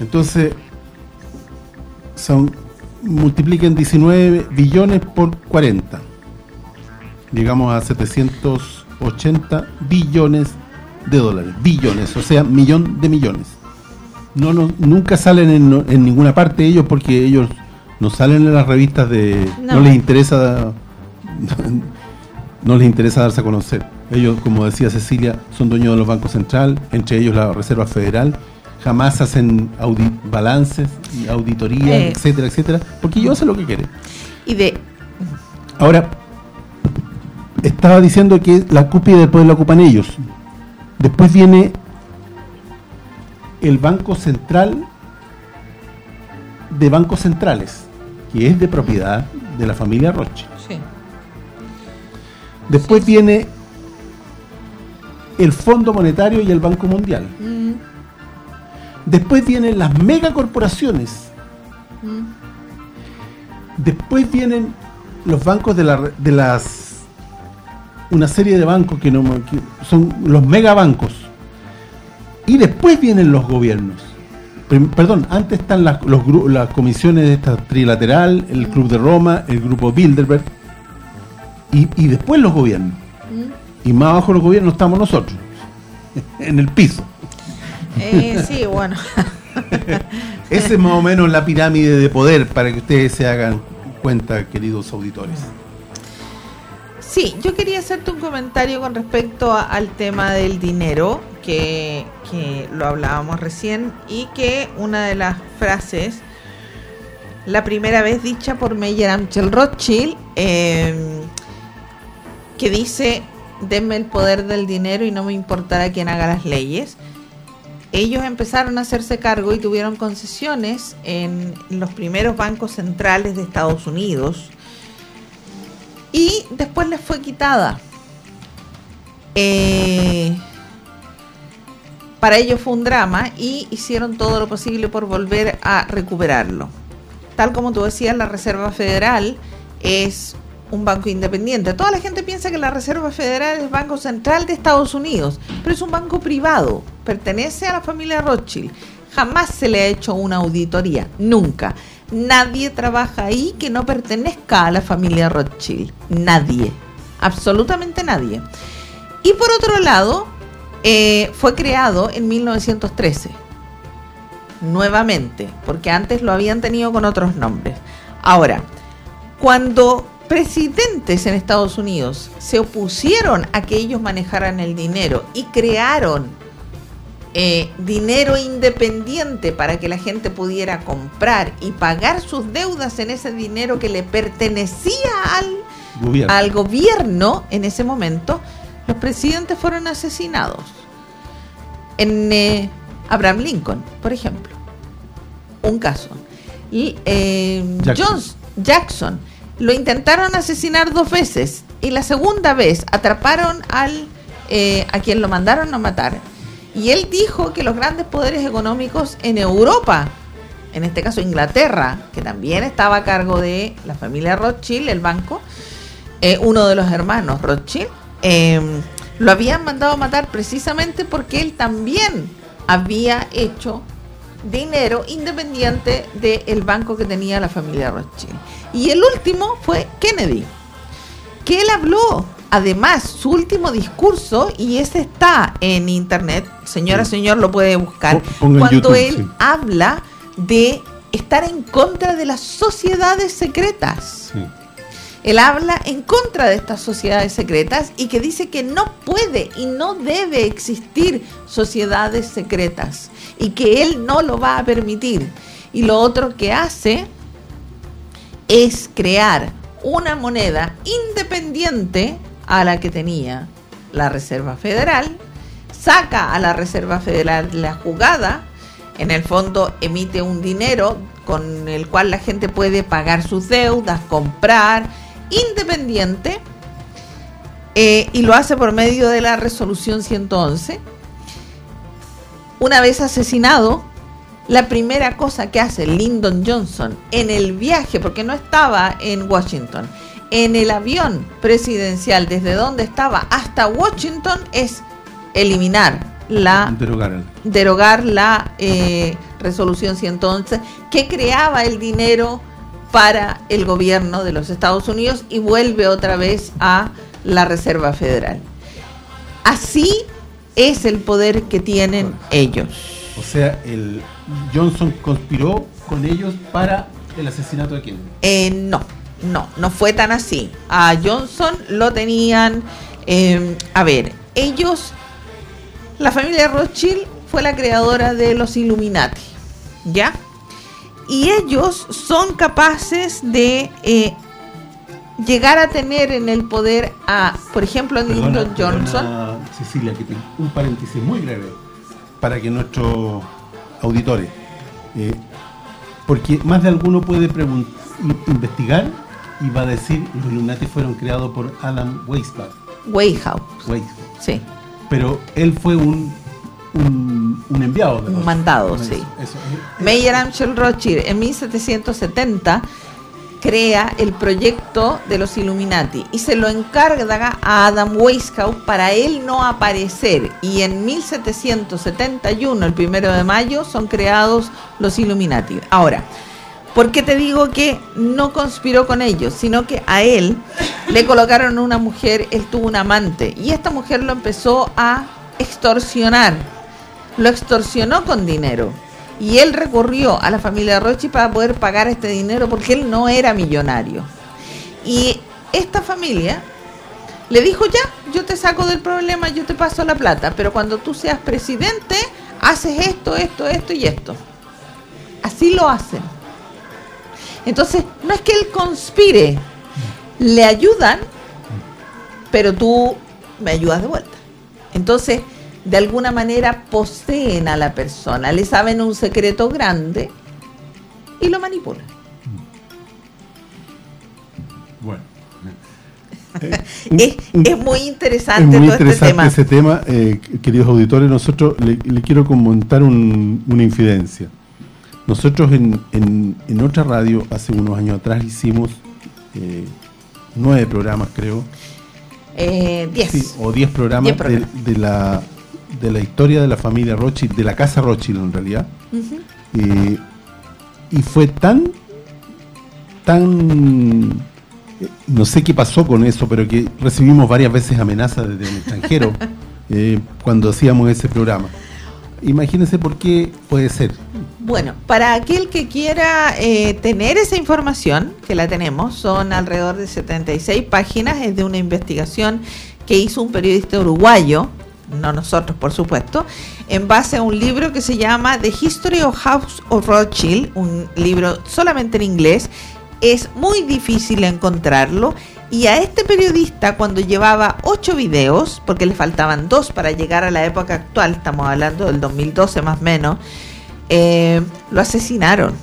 Entonces, son multipliquen 19 billones por 40. Llegamos a 780 billones de dólares. Billones, o sea, millón de millones. No, no nunca salen en, en ninguna parte ellos porque ellos no salen en las revistas de no, No. les interesa no les interesa darse a conocer. Ellos, como decía Cecilia, son dueños de los bancos central, entre ellos la Reserva Federal, jamás hacen balances y auditorías, Eh. etcétera, etcétera, porque ellos hacen lo que quieren. Y de Ahora, estaba diciendo que la cúspide del poder la ocupan ellos. Después viene el Banco Central de bancos centrales, que es de propiedad de la familia Roche. Sí. Después viene el Fondo Monetario y el Banco Mundial. Mm, Después vienen las megacorporaciones. mm. Después vienen los bancos de, la, de las una serie de bancos que, no, que son los megabancos. Y después vienen los gobiernos. Perdón, antes están las, los las comisiones de esta trilateral, el Club de Roma, el Grupo Bilderberg, y, y después los gobiernos. Y más abajo los gobiernos estamos nosotros, en el piso. Eh, sí, bueno. Esa es más o menos la pirámide de poder para que ustedes se hagan cuenta, queridos auditores. Sí, yo quería hacerte un comentario con respecto a- al tema del dinero, que, que lo hablábamos recién, y que una de las frases, la primera vez dicha por Meyer Amschel Rothschild, eh, que dice, denme el poder del dinero y no me importará quién haga las leyes. Ellos empezaron a hacerse cargo y tuvieron concesiones en los primeros bancos centrales de Estados Unidos, y después les fue quitada. Eh, para ellos fue un drama y hicieron todo lo posible por volver a recuperarlo. Tal como tú decías, la Reserva Federal es un banco independiente. Toda la gente piensa que la Reserva Federal es el Banco Central de Estados Unidos, pero es un banco privado, pertenece a la familia Rothschild. Jamás se le ha hecho una auditoría, nunca. Nadie trabaja ahí que no pertenezca a la familia Rothschild. Nadie, absolutamente nadie. Y por otro lado, eh, fue creado en 1913 nuevamente, porque antes lo habían tenido con otros nombres. Ahora, cuando presidentes en Estados Unidos se opusieron a que ellos manejaran el dinero y crearon eh, dinero independiente para que la gente pudiera comprar y pagar sus deudas en ese dinero que le pertenecía al, Gobierno. al gobierno en ese momento, los presidentes fueron asesinados. En eh, Abraham Lincoln, por ejemplo. Un caso. Y, eh, Jackson. Jones- Jackson lo intentaron asesinar dos veces y la segunda vez atraparon al eh, a quien lo mandaron a matar. Y él dijo que los grandes poderes económicos en Europa, en este caso Inglaterra, que también estaba a cargo de la familia Rothschild, el banco, eh, uno de los hermanos Rothschild, eh, lo habían mandado a matar precisamente porque él también había hecho dinero independiente del banco que tenía la familia Rothschild. Y el último fue Kennedy, que él habló, además, su último discurso, y ese está en internet, señora, señor, lo puede buscar, ponga cuando YouTube, él sí. habla de estar en contra de las sociedades secretas. Sí. Él habla en contra de estas sociedades secretas y que dice que no puede y no debe existir sociedades secretas y que él no lo va a permitir. Y lo otro que hace es crear una moneda independiente a la que tenía la Reserva Federal, saca a la Reserva Federal la jugada, en el fondo emite un dinero con el cual la gente puede pagar sus deudas, comprar, independiente, eh, y lo hace por medio de la resolución 111. Una vez asesinado, la primera cosa que hace Lyndon Johnson en el viaje, porque no estaba en Washington, en el avión presidencial desde donde estaba hasta Washington es eliminar la Derogar. derogar la eh, resolución 111 que creaba el dinero para el gobierno de los Estados Unidos y vuelve otra vez a la Reserva Federal. Así es el poder que tienen ellos. O sea, el Johnson conspiró con ellos para el asesinato de Kennedy. Eh, no, no, no fue tan así. A Johnson lo tenían, eh, a ver, ellos, la familia Rothschild fue la creadora de los Illuminati, ¿ya? Y ellos son capaces de eh, llegar a tener en el poder a, por ejemplo, a Lyndon Johnson. Cecilia, que te- un paréntesis muy breve para que nuestros auditores, eh, porque más de alguno puede pregun- in- investigar y va a decir los Illuminati fueron creados por Adam Weishaupt, Weishaupt, Weishaupt. sí. pero él fue un, un, un enviado. de Un mandado, Eso, sí. eso. Meyer Amschel Rothschild en 1770 crea el proyecto de los Illuminati y se lo encarga a Adam Weishaupt para él no aparecer y en 1771, el primero de mayo, son creados los Illuminati. Ahora, ¿por qué te digo que no conspiró con ellos? Sino que a él le colocaron una mujer, él tuvo un amante y esta mujer lo empezó a extorsionar lo extorsionó con dinero. Y él recurrió a la familia Rothschild para poder pagar este dinero porque él no era millonario. Y esta familia le dijo, ya, yo te saco del problema, yo te paso la plata, pero cuando tú seas presidente, haces esto, esto, esto y esto. Así lo hacen. Entonces, no es que él conspire, le ayudan, pero tú me ayudas de vuelta. Entonces, de alguna manera poseen a la persona, le saben un secreto grande y lo manipulan. Bueno. Es, es muy Es interesante muy todo este interesante tema. ese tema, eh, queridos auditores. Nosotros le, le quiero comentar un- una infidencia. Nosotros en, en- en otra radio, hace unos años atrás, hicimos eh, nueve programas, creo, Eh, diez. sí, o diez programas, Diez programas. De, de la, de la historia de la familia Rothschild, de la casa Rothschild en realidad. Eh, y fue tan, tan, eh, no sé qué pasó con eso, pero que recibimos varias veces amenazas desde el extranjero eh, cuando hacíamos ese programa. Imagínense por qué puede ser. Bueno, para aquel que quiera eh, tener esa información, que la tenemos, son alrededor de 76 páginas, es de una investigación que hizo un periodista uruguayo, no nosotros por supuesto, en base a un libro que se llama The History of House of Rothschild, un libro solamente en inglés, es muy difícil encontrarlo. Y a este periodista, cuando llevaba ocho videos, porque le faltaban dos para llegar a la época actual, estamos hablando del 2012 más o menos, eh, lo asesinaron.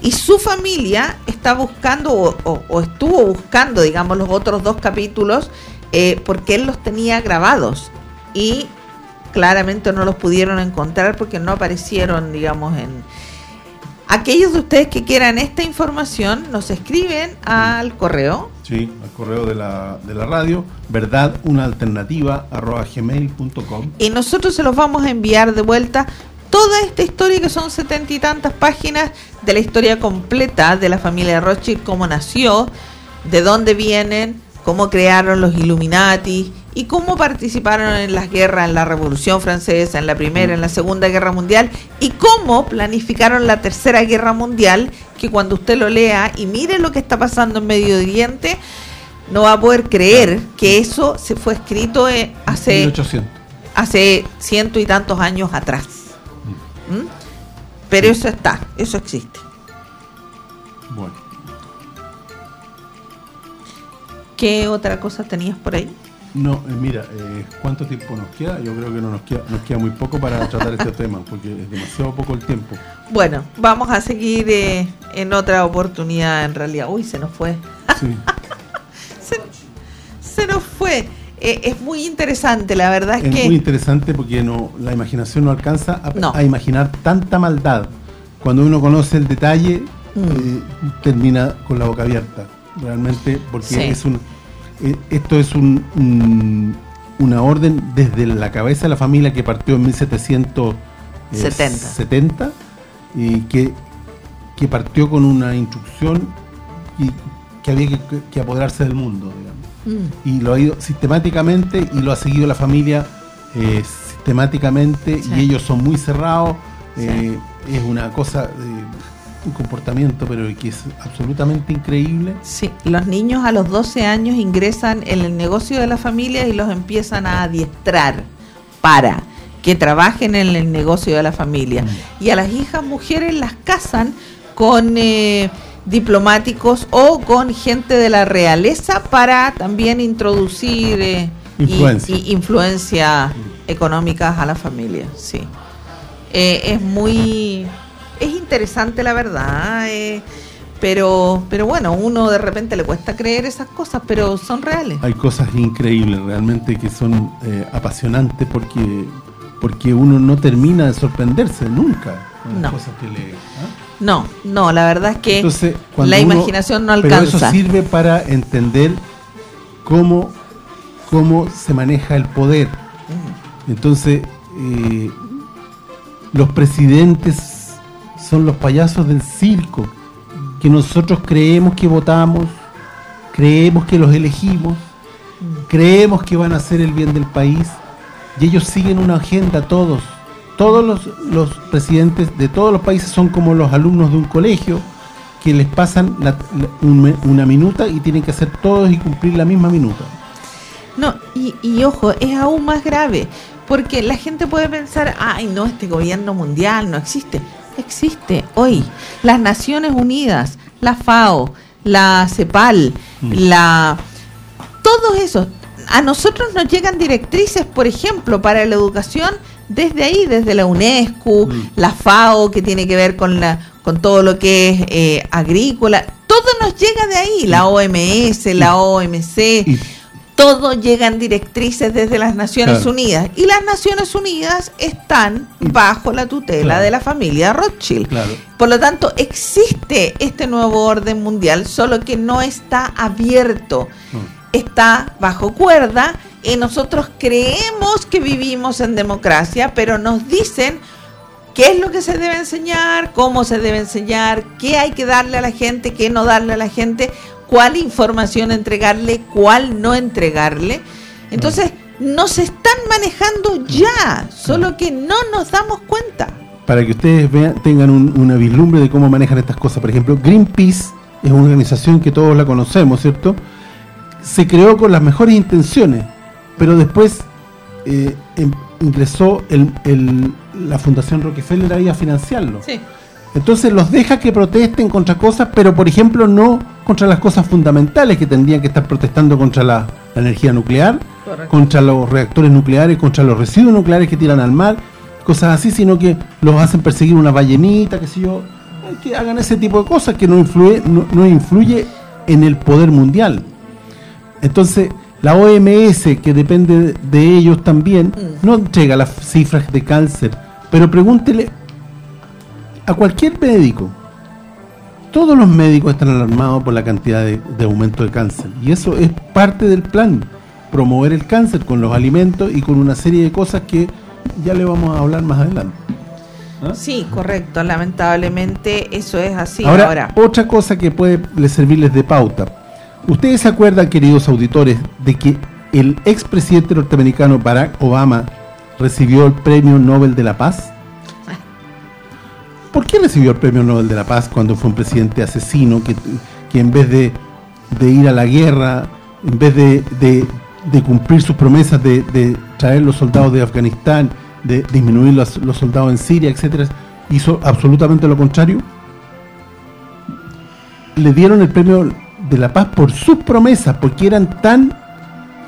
Y su familia está buscando, o, estuvo buscando, digamos, los otros dos capítulos, eh, porque él los tenía grabados. Y claramente no los pudieron encontrar porque no aparecieron, digamos, en... Aquellos de ustedes que quieran esta información, nos escriben al correo Sí, al correo de la, de la radio, verdad, una alternativa, arroba gmail.com. y nosotros se los vamos a enviar de vuelta toda esta historia que son setenta y tantas páginas de la historia completa de la familia Rothschild, cómo nació, de dónde vienen, cómo crearon los Illuminati y cómo participaron en las guerras, en la Revolución Francesa, en la Primera, en la Segunda Guerra Mundial y cómo planificaron la Tercera Guerra Mundial, que cuando usted lo lea y mire lo que está pasando en Medio Oriente, no va a poder creer que eso se fue escrito eh, hace 1800. hace ciento y tantos años atrás. ¿Mm? Pero eso está, eso existe. Bueno. ¿Qué otra cosa tenías por ahí? No, eh, mira, eh, ¿cuánto tiempo nos queda? Yo creo que no nos queda, nos queda muy poco para tratar este tema, porque es demasiado poco el tiempo. Bueno, vamos a seguir eh, en otra oportunidad en realidad. Uy, se nos fue. Sí. Se, se nos fue. Eh, es muy interesante, la verdad es, Es que... muy interesante porque no, la imaginación no alcanza a, No. a imaginar tanta maldad. Cuando uno conoce el detalle, Mm. eh, termina con la boca abierta. Realmente, porque Sí. es un, eh, esto es un, un- una orden desde la cabeza de la familia que partió en 1770 70. y que, que partió con una instrucción y que había que, que apoderarse del mundo, digamos Mm, y lo ha ido sistemáticamente y lo ha seguido la familia eh, sistemáticamente Sí. y ellos son muy cerrados Sí. eh, es una cosa eh, un comportamiento pero que es absolutamente increíble Sí, los niños a los 12 años ingresan en el negocio de la familia y los empiezan a adiestrar para que trabajen en el negocio de la familia. Y a las hijas mujeres las casan con eh, diplomáticos o con gente de la realeza para también introducir eh, y- Influencia. y influencias económicas a la familia. Sí. Eh, es muy es interesante la verdad eh, pero pero bueno uno de repente le cuesta creer esas cosas pero son reales hay cosas increíbles realmente que son eh, apasionantes porque porque uno no termina de sorprenderse nunca con las No. cosas que lee ¿ah? no no la verdad es que Entonces, la uno- imaginación no Pero alcanza eso sirve para entender cómo, cómo se maneja el poder. Entonces, eh, los presidentes son los payasos del circo, que nosotros creemos que votamos, creemos que los elegimos, creemos que van a hacer el bien del país, y ellos siguen una agenda todos. Todos los, los presidentes de todos los países son como los alumnos de un colegio que les pasan la- la- un me- una minuta y tienen que hacer todos y cumplir la misma minuta. No, y, y ojo, es aún más grave, porque la gente puede pensar, ay, no, este gobierno mundial no existe. Existe hoy. Las Naciones Unidas, la FAO, la CEPAL, Mm. la... Todos esos. A nosotros nos llegan directrices, por ejemplo, para la educación desde ahí, desde la UNESCO, Mm. la FAO, que tiene que ver con, la, con todo lo que es eh, agrícola. Todo nos llega de ahí, la OMS, la OMC todo llegan directrices desde las Naciones Claro. Unidas y las Naciones Unidas están bajo la tutela Claro. de la familia Rothschild. Claro. Por lo tanto, existe este nuevo orden mundial, solo que no está abierto, está bajo cuerda y nosotros creemos que vivimos en democracia, pero nos dicen qué es lo que se debe enseñar, cómo se debe enseñar, qué hay que darle a la gente, qué no darle a la gente, cuál información entregarle, cuál no entregarle. Entonces, nos están manejando ya, solo que no nos damos cuenta. para que ustedes vean, tengan un- una vislumbre de cómo manejan estas cosas. Por ejemplo, Greenpeace es una organización que todos la conocemos, ¿cierto? Se creó con las mejores intenciones, pero después eh, em- ingresó el- el- la Fundación Rockefeller ahí a financiarlo. Sí. Entonces los deja que protesten contra cosas, pero por ejemplo no contra las cosas fundamentales que tendrían que estar protestando contra la, la energía nuclear, Correcto. contra los reactores nucleares, contra los residuos nucleares que tiran al mar, cosas así, sino que los hacen perseguir una ballenita, qué sé yo, que hagan ese tipo de cosas que no influye, no, no influye en el poder mundial. Entonces, la OMS, que depende de- de ellos también, Mm. no entrega las cifras de cáncer, pero pregúntele a cualquier médico. Todos los médicos están alarmados por la cantidad de, de aumento de cáncer. Y eso es parte del plan. Promover el cáncer con los alimentos y con una serie de cosas que ya le vamos a hablar más adelante. ¿Ah? Sí, correcto. Lamentablemente eso es así ahora, ahora. otra cosa que puede le servirles de pauta. ¿Ustedes se acuerdan, queridos auditores, de que el expresidente norteamericano Barack Obama recibió el Premio Nobel de la Paz? ¿Por qué recibió el Premio Nobel de la Paz cuando fue un presidente asesino que, que en vez de, de ir a la guerra en vez de, de- cumplir sus promesas de, de traer los soldados de Afganistán, de disminuir los, los soldados en Siria, etcétera, hizo absolutamente lo contrario. Le dieron el premio de la paz por sus promesas, porque eran tan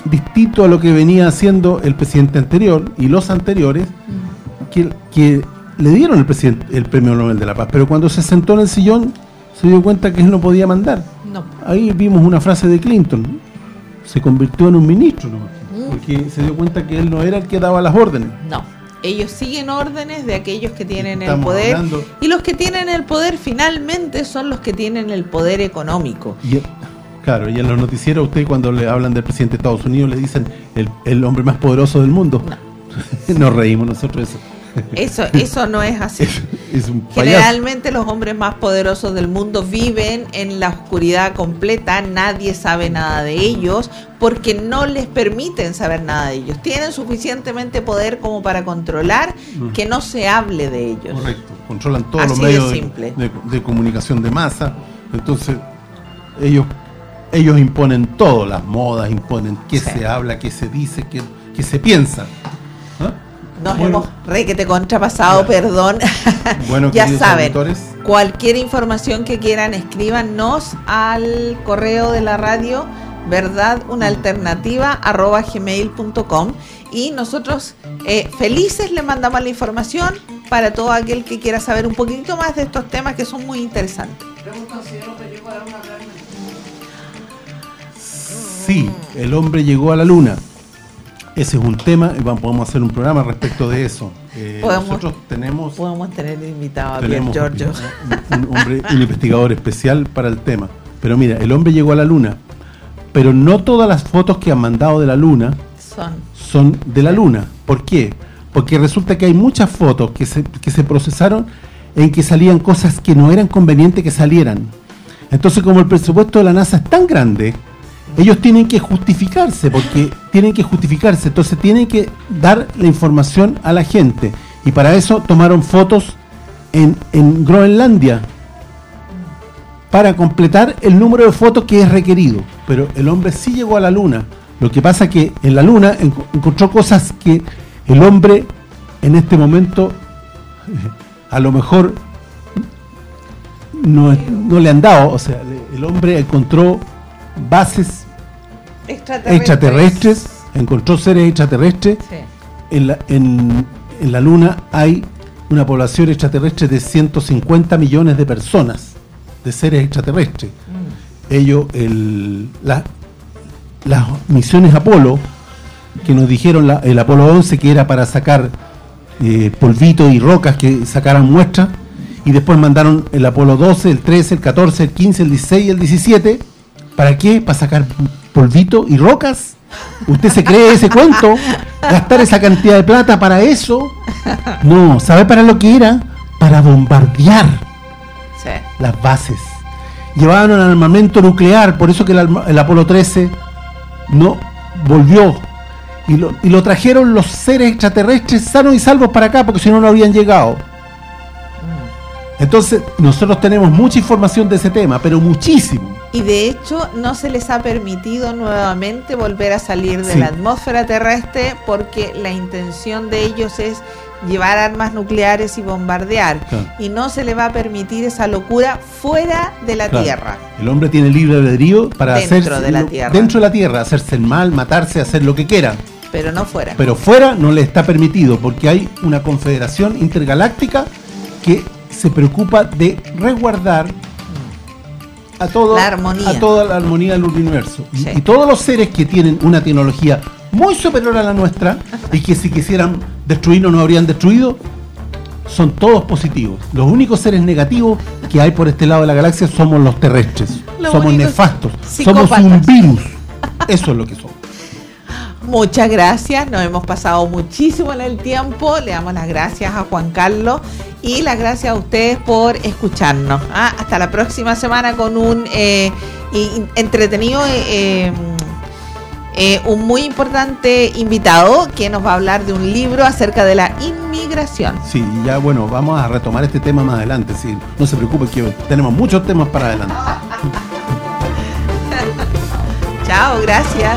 distintos a lo que venía haciendo el presidente anterior y los anteriores, que, que le dieron el presidente el premio Nobel de la Paz. Pero cuando se sentó en el sillón, se dio cuenta que él no podía mandar. No. Ahí vimos una frase de Clinton. Se convirtió en un ministro, nomás, porque se dio cuenta que él no era el que daba las órdenes. No. Ellos siguen órdenes de aquellos que tienen el poder. hablando- Y los que tienen el poder finalmente son los que tienen el poder económico. Y, claro, y en los noticieros usted cuando le hablan del presidente de Estados Unidos le dicen el, el hombre más poderoso del mundo. Nos reímos nosotros eso. Eso, eso no es así. Es, es un payaso. Generalmente los hombres más poderosos del mundo viven en la oscuridad completa, nadie sabe nada de ellos porque no les permiten saber nada de ellos. Tienen suficientemente poder como para controlar Mm. que no se hable de ellos. Correcto, controlan todos los Así medios de, simple. de- de comunicación de masa. Entonces, ellos ellos imponen todo, las modas, imponen qué Sí. se habla, qué se dice, qué, qué se piensa. Nos Bueno, hemos re que te contrapasado, Ya. perdón. Bueno, ya saben, auditores. cualquier información que quieran, escríbanos al correo de la radio, verdad, una alternativa, arroba gmail.com y nosotros eh, felices le mandamos la información para todo aquel que quiera saber un poquito más de estos temas que son muy interesantes. Sí, el hombre llegó a la luna. Ese es un tema, y vamos- podemos hacer un programa respecto de eso. Eh, Podemos- nosotros tenemos, Podemos tener invitado a Pierre Giorgio. un, un hombre, un investigador especial para el tema. Pero mira, el hombre llegó a la luna, pero no todas las fotos que han mandado de la luna Son. son de la luna. ¿Por qué? Porque resulta que hay muchas fotos que se, que se procesaron en que salían cosas que no eran convenientes que salieran. Entonces, como el presupuesto de la NASA es tan grande, ellos tienen que justificarse, porque tienen que justificarse, entonces tienen que dar la información a la gente. Y para eso tomaron fotos en, en Groenlandia, para completar el número de fotos que es requerido. Pero el hombre sí llegó a la luna. Lo que pasa que en la luna enco- encontró cosas que el hombre en este momento a lo mejor no, le han dado. O sea, el hombre encontró bases Extraterrestres. extraterrestres, encontró seres extraterrestres. Sí. En la, en, en la luna hay una población extraterrestre de 150 millones de personas, de seres extraterrestres. Ellos, el, la- las misiones Apolo, que nos dijeron la- el Apolo 11 que era para sacar eh, polvito y rocas que sacaran muestras, y después mandaron el Apolo 12, el 13, el 14, el 15, el 16 y el 17. ¿Para qué? ¿Para sacar polvito y rocas? ¿Usted se cree ese cuento? ¿Gastar esa cantidad de plata para eso? No, ¿sabe para lo que era? Para bombardear Sí. las bases. Llevaban un armamento nuclear, por eso que el, el Apolo 13 no volvió. Y lo, y lo trajeron los seres extraterrestres sanos y salvos para acá, porque si no, no habrían llegado. Entonces, nosotros tenemos mucha información de ese tema, pero muchísimo. Y de hecho no se les ha permitido nuevamente volver a salir de Sí. la atmósfera terrestre porque la intención de ellos es llevar armas nucleares y bombardear. Claro. Y no se le va a permitir esa locura fuera de la Claro. Tierra. El hombre tiene libre albedrío para Dentro hacerse de la Tierra. dentro de la tierra, hacerse el mal, matarse, hacer lo que quiera. Pero no fuera. Pero fuera no le está permitido porque hay una confederación intergaláctica que se preocupa de resguardar a todo La armonía. a toda la armonía del universo. Y, Sí. y todos los seres que tienen una tecnología muy superior a la nuestra y que si quisieran destruirnos no habrían destruido, son todos positivos. Los únicos seres negativos que hay por este lado de la galaxia somos los terrestres. Los somos nefastos. Somos un virus. Eso es lo que somos. Muchas gracias, nos hemos pasado muchísimo en el tiempo. Le damos las gracias a Juan Carlos y las gracias a ustedes por escucharnos. Ah, hasta la próxima semana con un eh, entretenido, eh, eh, un muy importante invitado que nos va a hablar de un libro acerca de la inmigración. Sí, ya bueno, vamos a retomar este tema más adelante. Sí, no se preocupe que tenemos muchos temas para adelante. Chao, gracias.